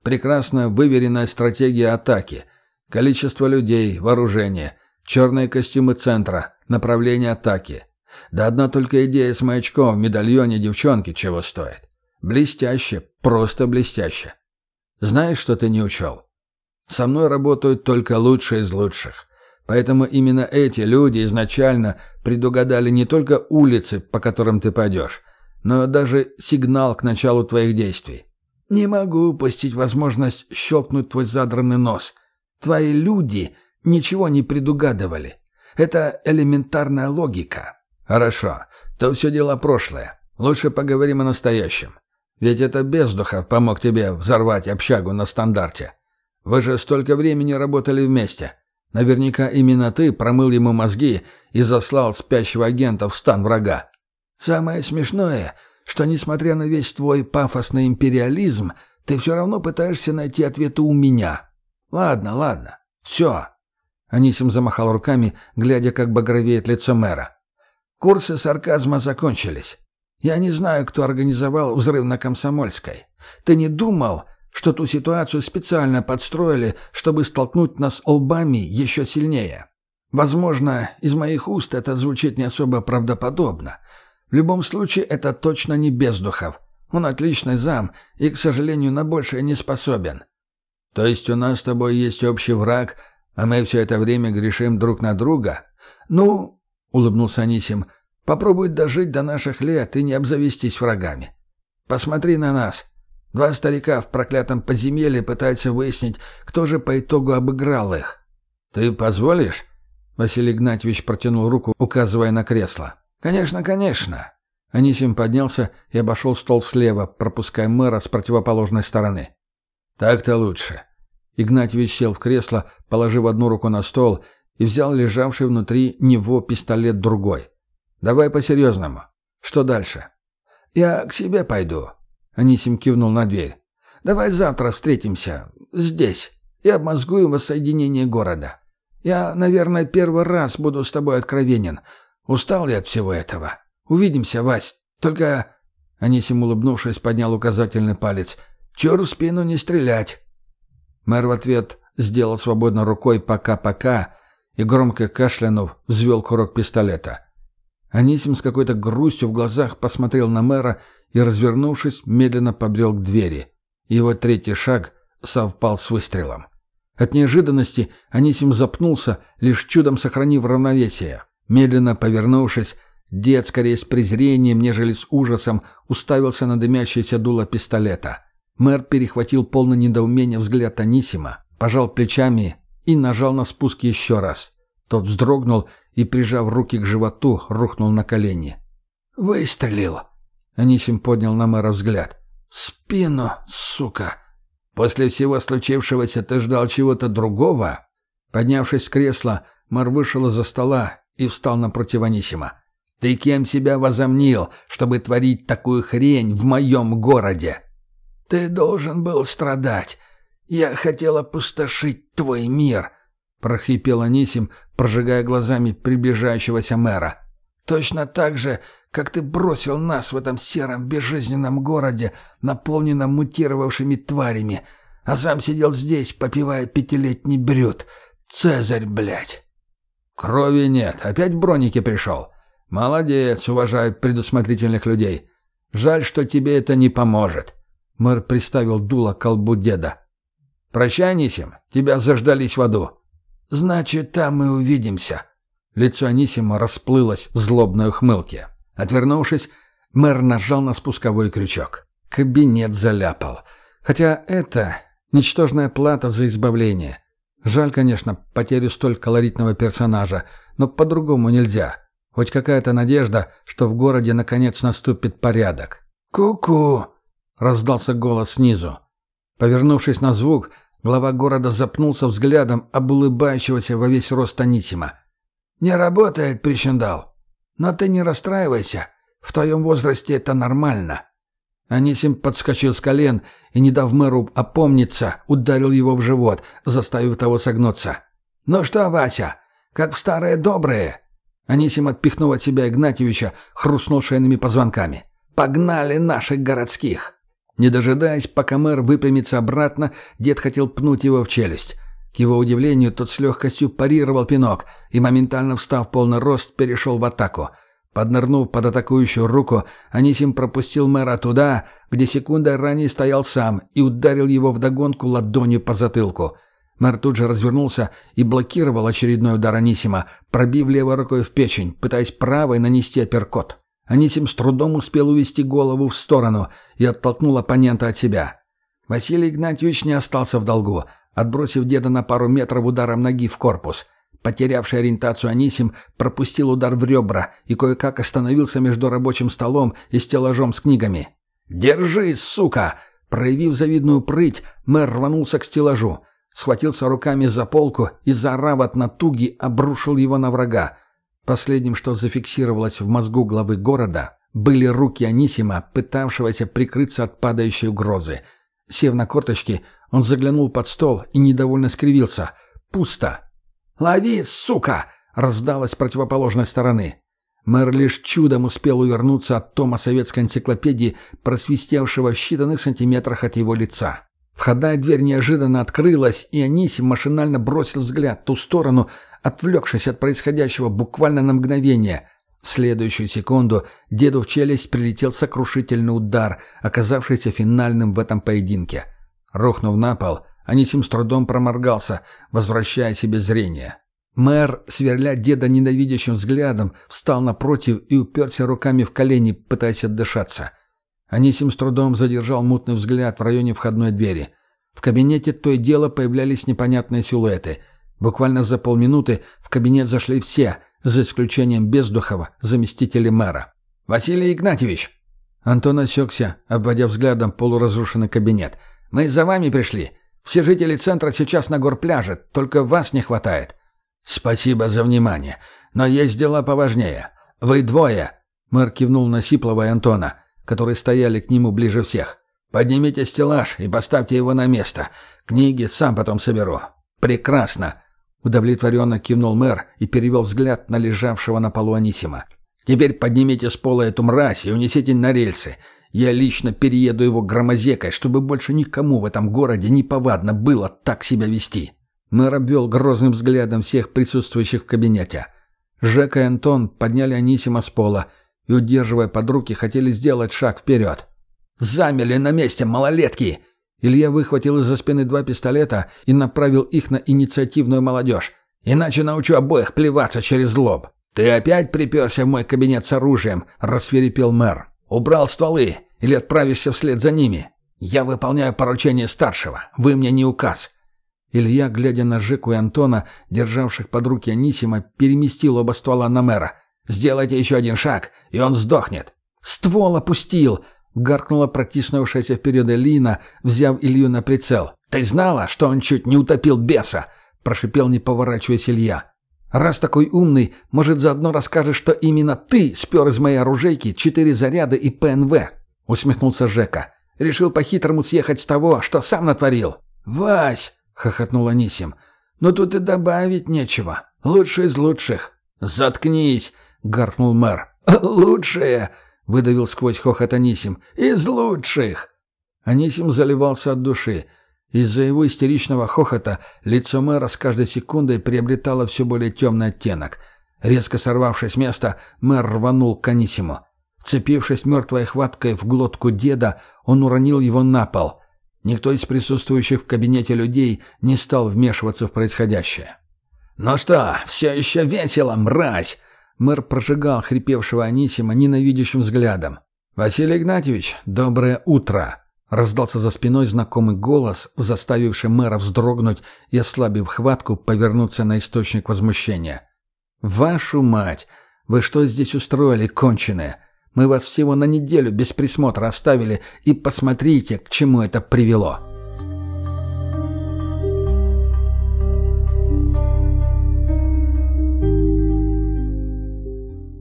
Прекрасно выверенная стратегия атаки, количество людей, вооружение — Черные костюмы центра, направление атаки. Да одна только идея с маячком в медальоне девчонки чего стоит. Блестяще, просто блестяще. Знаешь, что ты не учел? Со мной работают только лучшие из лучших. Поэтому именно эти люди изначально предугадали не только улицы, по которым ты пойдешь, но даже сигнал к началу твоих действий. Не могу упустить возможность щелкнуть твой задранный нос. Твои люди ничего не предугадывали. Это элементарная логика. Хорошо, то все дело прошлое. Лучше поговорим о настоящем. Ведь это Бездухов помог тебе взорвать общагу на стандарте. Вы же столько времени работали вместе. Наверняка именно ты промыл ему мозги и заслал спящего агента в стан врага. Самое смешное, что, несмотря на весь твой пафосный империализм, ты все равно пытаешься найти ответы у меня. Ладно, ладно. Все. Анисим замахал руками, глядя, как багровеет лицо мэра. Курсы сарказма закончились. Я не знаю, кто организовал взрыв на Комсомольской. Ты не думал, что ту ситуацию специально подстроили, чтобы столкнуть нас лбами еще сильнее? Возможно, из моих уст это звучит не особо правдоподобно. В любом случае, это точно не Бездухов. Он отличный зам и, к сожалению, на большее не способен. То есть у нас с тобой есть общий враг, а мы все это время грешим друг на друга? Ну, — улыбнулся Анисим, — попробуй дожить до наших лет и не обзавестись врагами. Посмотри на нас. Два старика в проклятом подземелье пытаются выяснить, кто же по итогу обыграл их. «Ты позволишь?» Василий Игнатьевич протянул руку, указывая на кресло. «Конечно, конечно». Анисим поднялся и обошел стол слева, пропуская мэра с противоположной стороны. «Так-то лучше». Игнатьевич сел в кресло, положив одну руку на стол и взял лежавший внутри него пистолет другой. «Давай по-серьезному. Что дальше?» «Я к себе пойду», — Анисим кивнул на дверь. «Давай завтра встретимся. Здесь. И обмозгуем воссоединение города. Я, наверное, первый раз буду с тобой откровенен. Устал я от всего этого. Увидимся, Вась. Только...» Анисим, улыбнувшись, поднял указательный палец. «Чур в спину не стрелять!» Мэр в ответ сделал свободно рукой «пока-пока» и, громко кашлянув, взвел курок пистолета. Анисим с какой-то грустью в глазах посмотрел на мэра и, развернувшись, медленно побрел к двери. Его третий шаг совпал с выстрелом. От неожиданности Анисим запнулся, лишь чудом сохранив равновесие. Медленно повернувшись, дед, скорее с презрением, нежели с ужасом, уставился на дымящееся дуло пистолета. Мэр перехватил полное недоумение взгляд Анисима, пожал плечами и нажал на спуск еще раз. Тот вздрогнул и, прижав руки к животу, рухнул на колени. «Выстрелил!» Анисим поднял на мэра взгляд. «Спину, сука!» «После всего случившегося ты ждал чего-то другого?» Поднявшись с кресла, мэр вышел из-за стола и встал напротив Анисима. «Ты кем себя возомнил, чтобы творить такую хрень в моем городе?» «Ты должен был страдать. Я хотел опустошить твой мир», — прохрипел Анисим, прожигая глазами приближающегося мэра. «Точно так же, как ты бросил нас в этом сером безжизненном городе, наполненном мутировавшими тварями, а сам сидел здесь, попивая пятилетний брют. Цезарь, блядь!» «Крови нет. Опять в бронике пришел. Молодец, уважаю предусмотрительных людей. Жаль, что тебе это не поможет». Мэр приставил дуло к колбу деда. «Прощай, Анисим. Тебя заждались в аду». «Значит, там мы увидимся». Лицо Анисима расплылось в злобной ухмылке. Отвернувшись, мэр нажал на спусковой крючок. Кабинет заляпал. Хотя это ничтожная плата за избавление. Жаль, конечно, потерю столь колоритного персонажа, но по-другому нельзя. Хоть какая-то надежда, что в городе наконец наступит порядок. «Ку-ку!» — раздался голос снизу. Повернувшись на звук, глава города запнулся взглядом об улыбающегося во весь рост Анисима. «Не работает, причиндал. Но ты не расстраивайся. В твоем возрасте это нормально. Анисим подскочил с колен и, не дав мэру опомниться, ударил его в живот, заставив того согнуться. «Ну что, Вася, как старые добрые?» Анисим отпихнул от себя Игнатьевича, хрустнул шейными позвонками. «Погнали наших городских!» Не дожидаясь, пока мэр выпрямится обратно, дед хотел пнуть его в челюсть. К его удивлению, тот с легкостью парировал пинок и, моментально встав в полный рост, перешел в атаку. Поднырнув под атакующую руку, Анисим пропустил мэра туда, где секундой ранее стоял сам, и ударил его вдогонку ладонью по затылку. Мэр тут же развернулся и блокировал очередной удар Анисима, пробив левой рукой в печень, пытаясь правой нанести апперкот. Анисим с трудом успел увести голову в сторону и оттолкнул оппонента от себя. Василий Игнатьевич не остался в долгу, отбросив деда на пару метров ударом ноги в корпус – Потерявший ориентацию Анисим пропустил удар в ребра и кое-как остановился между рабочим столом и стеллажом с книгами. «Держись, сука!» Проявив завидную прыть, мэр рванулся к стеллажу, схватился руками за полку и, заорав от натуги, обрушил его на врага. Последним, что зафиксировалось в мозгу главы города, были руки Анисима, пытавшегося прикрыться от падающей угрозы. Сев на корточки, он заглянул под стол и недовольно скривился. «Пусто!» «Лови, сука!» — раздалось с противоположной стороны. Мэр лишь чудом успел увернуться от тома советской энциклопедии, просвистевшего в считанных сантиметрах от его лица. Входная дверь неожиданно открылась, и Анисим машинально бросил взгляд в ту сторону, отвлекшись от происходящего буквально на мгновение. В следующую секунду деду в челюсть прилетел сокрушительный удар, оказавшийся финальным в этом поединке. Рухнув на пол, Анисим с трудом проморгался, возвращая себе зрение. Мэр, сверля деда ненавидящим взглядом, встал напротив и уперся руками в колени, пытаясь отдышаться. Анисим с трудом задержал мутный взгляд в районе входной двери. В кабинете то и дело появлялись непонятные силуэты. Буквально за полминуты в кабинет зашли все, за исключением Бездухова, заместителя мэра. «Василий Игнатьевич!» Антон осекся, обводя взглядом полуразрушенный кабинет. «Мы за вами пришли. Все жители центра сейчас на горпляже, только вас не хватает». «Спасибо за внимание, но есть дела поважнее. Вы двое!» Мэр кивнул на Сиплова и Антона, которые стояли к нему ближе всех. «Поднимите стеллаж и поставьте его на место. Книги сам потом соберу». «Прекрасно!» Удовлетворенно кивнул мэр и перевел взгляд на лежавшего на полу Анисима. «Теперь поднимите с пола эту мразь и унесите на рельсы. Я лично перееду его громозекой, чтобы больше никому в этом городе не повадно было так себя вести». Мэр обвел грозным взглядом всех присутствующих в кабинете. Жека и Антон подняли Анисима с пола и, удерживая под руки, хотели сделать шаг вперед. «Замерли на месте, малолетки!» Илья выхватил из-за спины два пистолета и направил их на инициативную молодежь. «Иначе научу обоих плеваться через лоб». «Ты опять приперся в мой кабинет с оружием?» — рассверепел мэр. «Убрал стволы или отправишься вслед за ними? Я выполняю поручение старшего. Вы мне не указ». Илья, глядя на Жеку и Антона, державших под руки Анисима, переместил оба ствола на мэра. «Сделайте еще один шаг, и он сдохнет». «Ствол опустил!» — гаркнула протиснувшаяся вперед Элина, взяв Илью на прицел. «Ты знала, что он чуть не утопил беса?» — прошипел, не поворачиваясь Илья. Раз такой умный, может, заодно расскажешь, что именно ты спер из моей оружейки четыре заряда и ПНВ?» — усмехнулся Жека. «Решил по-хитрому съехать с того, что сам натворил». «Вась!» — хохотнул Анисим. «Но тут и добавить нечего. Лучший из лучших». «Заткнись!» — гаркнул мэр. «Лучшие!» — выдавил сквозь хохот Анисим. «Из лучших!» Анисим заливался от души. Из-за его истеричного хохота лицо мэра с каждой секундой приобретало все более темный оттенок. Резко сорвавшись с места, мэр рванул к Анисиму. Вцепившись мертвой хваткой в глотку деда, он уронил его на пол. Никто из присутствующих в кабинете людей не стал вмешиваться в происходящее. «Ну что, все еще весело, мразь!» Мэр прожигал хрипевшего Анисима ненавидящим взглядом. «Василий Игнатьевич, доброе утро!» Раздался за спиной знакомый голос, заставивший мэра вздрогнуть и, ослабив хватку, повернуться на источник возмущения. «Вашу мать! Вы что здесь устроили, конченые? Мы вас всего на неделю без присмотра оставили, и посмотрите, к чему это привело!»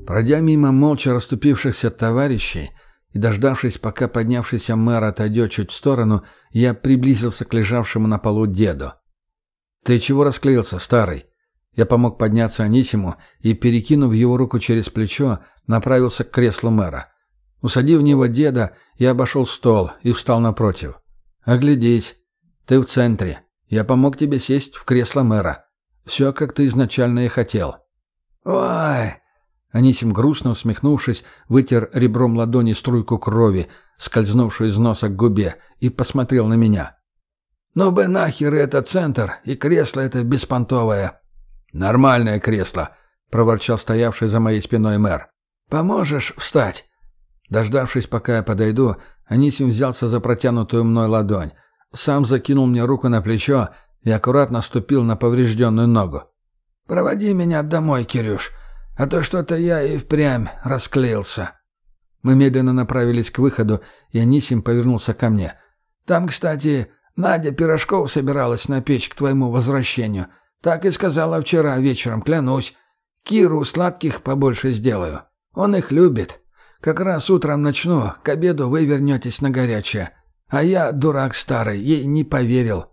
Пройдя мимо молча расступившихся товарищей, и, дождавшись, пока поднявшийся мэр отойдет чуть в сторону, я приблизился к лежавшему на полу деду. «Ты чего расклеился, старый?» Я помог подняться Анисиму и, перекинув его руку через плечо, направился к креслу мэра. Усадив в него деда, я обошел стол и встал напротив. «Оглядись. Ты в центре. Я помог тебе сесть в кресло мэра. Все, как ты изначально и хотел». «Ой!» Анисим, грустно усмехнувшись, вытер ребром ладони струйку крови, скользнувшую из носа к губе, и посмотрел на меня. «Ну бы нахер это центр, и кресло это беспонтовое». «Нормальное кресло», — проворчал стоявший за моей спиной мэр. «Поможешь встать?» Дождавшись, пока я подойду, Анисим взялся за протянутую мной ладонь, сам закинул мне руку на плечо и аккуратно ступил на поврежденную ногу. «Проводи меня домой, Кирюш, а то что-то я и впрямь расклеился». Мы медленно направились к выходу, и Анисим повернулся ко мне. «Там, кстати, Надя пирожков собиралась на печь к твоему возвращению. Так и сказала вчера вечером, клянусь. Киру сладких побольше сделаю. Он их любит. Как раз утром начну, к обеду вы вернетесь на горячее. А я, дурак старый, ей не поверил».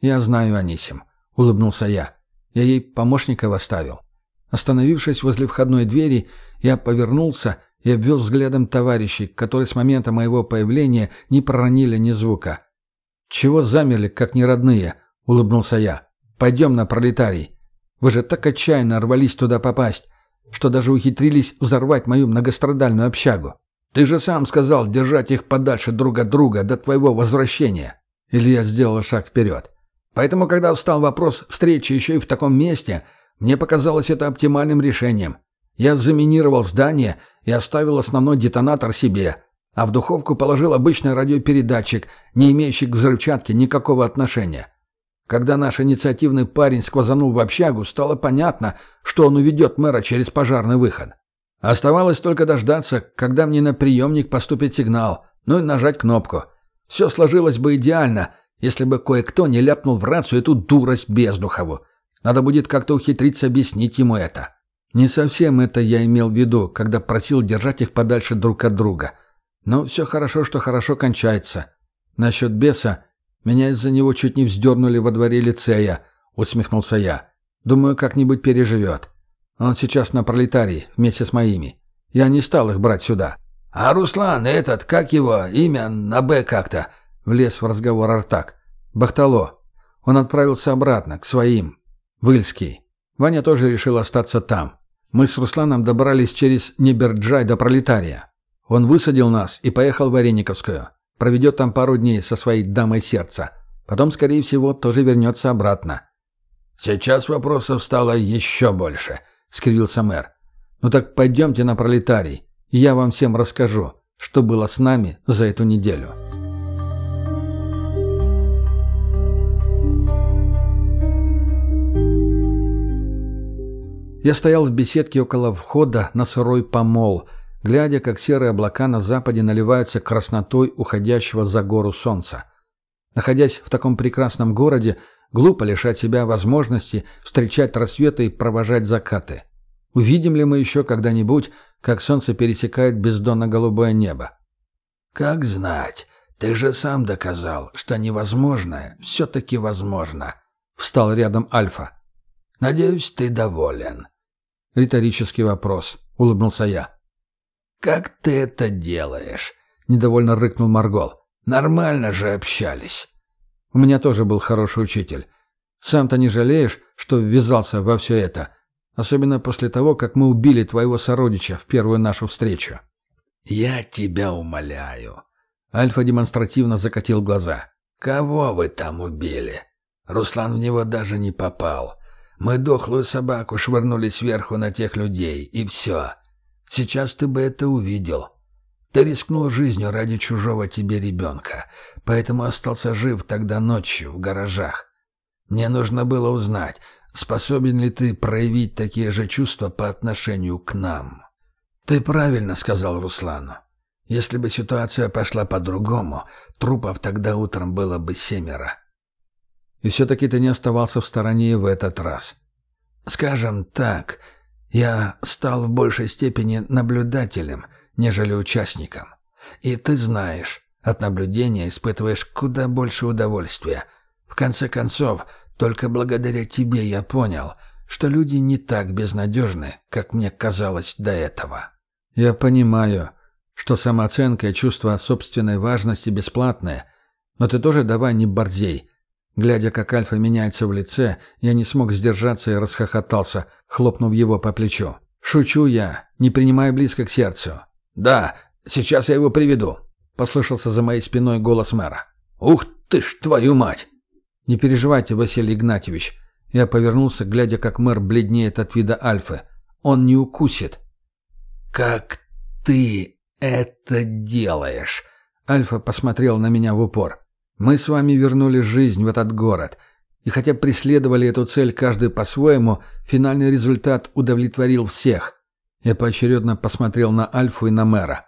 «Я знаю, Анисим», — улыбнулся я. «Я ей помощника оставил». Остановившись возле входной двери, я повернулся и обвел взглядом товарищей, которые с момента моего появления не проронили ни звука. «Чего замерли, как неродные?» — улыбнулся я. «Пойдем на пролетарий. Вы же так отчаянно рвались туда попасть, что даже ухитрились взорвать мою многострадальную общагу. Ты же сам сказал держать их подальше друг от друга до твоего возвращения». Илья сделал шаг вперед. Поэтому, когда встал вопрос встречи еще и в таком месте, мне показалось это оптимальным решением. Я заминировал здание и оставил основной детонатор себе, а в духовку положил обычный радиопередатчик, не имеющий к взрывчатке никакого отношения. Когда наш инициативный парень сквозанул в общагу, стало понятно, что он уведет мэра через пожарный выход. Оставалось только дождаться, когда мне на приемник поступит сигнал, ну и нажать кнопку. Все сложилось бы идеально, если бы кое-кто не ляпнул в рацию эту дурость бездухову. Надо будет как-то ухитриться объяснить ему это. Не совсем это я имел в виду, когда просил держать их подальше друг от друга. Но все хорошо, что хорошо кончается. Насчет беса, меня из-за него чуть не вздернули во дворе лицея, усмехнулся я. Думаю, как-нибудь переживет. Он сейчас на пролетарии, вместе с моими. Я не стал их брать сюда. А Руслан этот, как его, имя на «Б» как-то, влез в разговор Артак. Бахтало. Он отправился обратно, к своим. В. Ваня тоже решил остаться там. Мы с Русланом добрались через Неберджай до Пролетария. Он высадил нас и поехал в Варениковскую. Проведет там пару дней со своей дамой сердца. Потом, скорее всего, тоже вернется обратно. «Сейчас вопросов стало еще больше», — скривился мэр. «Ну так пойдемте на Пролетарий, и я вам всем расскажу, что было с нами за эту неделю». Я стоял в беседке около входа на сырой помол, глядя, как серые облака на западе наливаются краснотой уходящего за гору солнца. Находясь в таком прекрасном городе, глупо лишать себя возможности встречать рассветы и провожать закаты. Увидим ли мы еще когда-нибудь, как солнце пересекает бездонно-голубое небо? «Как знать. Ты же сам доказал, что невозможное все-таки возможно», — встал рядом Альфа. «Надеюсь, ты доволен». «Риторический вопрос», — улыбнулся я. «Как ты это делаешь?» — недовольно рыкнул Маргол. «Нормально же общались». «У меня тоже был хороший учитель. Сам-то не жалеешь, что ввязался во все это? Особенно после того, как мы убили твоего сородича в первую нашу встречу». «Я тебя умоляю». Альфа демонстративно закатил глаза. «Кого вы там убили? Руслан в него даже не попал. Мы дохлую собаку швырнули сверху на тех людей, и все. Сейчас ты бы это увидел. Ты рискнул жизнью ради чужого тебе ребенка, поэтому остался жив тогда ночью в гаражах. Мне нужно было узнать, способен ли ты проявить такие же чувства по отношению к нам. Ты правильно сказал Руслану. Если бы ситуация пошла по-другому, трупов тогда утром было бы семеро. И все-таки ты не оставался в стороне в этот раз. Скажем так, я стал в большей степени наблюдателем, нежели участником. И ты знаешь, от наблюдения испытываешь куда больше удовольствия. В конце концов, только благодаря тебе я понял, что люди не так безнадежны, как мне казалось до этого. Я понимаю, что самооценка и чувство собственной важности бесплатные, но ты тоже давай не борзей. Глядя, как Альфа меняется в лице, я не смог сдержаться и расхохотался, хлопнув его по плечу. «Шучу я, не принимая близко к сердцу». «Да, сейчас я его приведу», — послышался за моей спиной голос мэра. «Ух ты ж, твою мать!» «Не переживайте, Василий Игнатьевич». Я повернулся, глядя, как мэр бледнеет от вида Альфы. «Он не укусит». «Как ты это делаешь?» Альфа посмотрел на меня в упор. «Мы с вами вернули жизнь в этот город. И хотя преследовали эту цель каждый по-своему, финальный результат удовлетворил всех». Я поочередно посмотрел на Альфу и на мэра.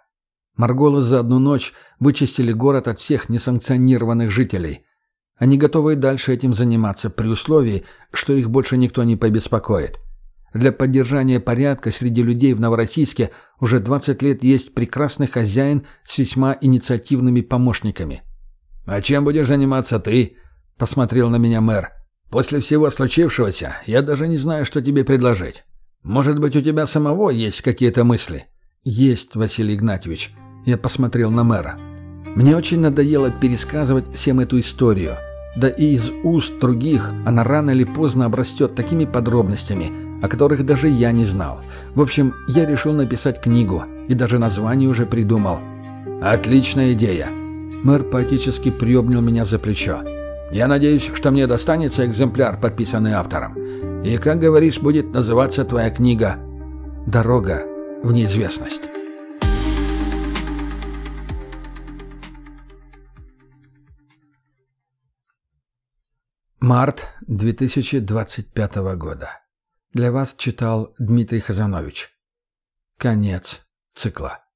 Марголы за одну ночь вычистили город от всех несанкционированных жителей. Они готовы и дальше этим заниматься при условии, что их больше никто не побеспокоит. Для поддержания порядка среди людей в Новороссийске уже 20 лет есть прекрасный хозяин с весьма инициативными помощниками. «А чем будешь заниматься ты?» — посмотрел на меня мэр. «После всего случившегося я даже не знаю, что тебе предложить. Может быть, у тебя самого есть какие-то мысли?» «Есть, Василий Игнатьевич». Я посмотрел на мэра. «Мне очень надоело пересказывать всем эту историю. Да и из уст других она рано или поздно обрастет такими подробностями, о которых даже я не знал. В общем, я решил написать книгу, и даже название уже придумал. «Отличная идея!» Мэр поэтически приобнял меня за плечо. «Я надеюсь, что мне достанется экземпляр, подписанный автором. И, как говоришь, будет называться твоя книга «Дорога в неизвестность». Март 2025 года. Для вас читал Дмитрий Хазанович. Конец цикла.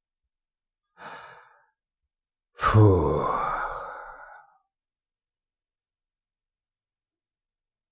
噗，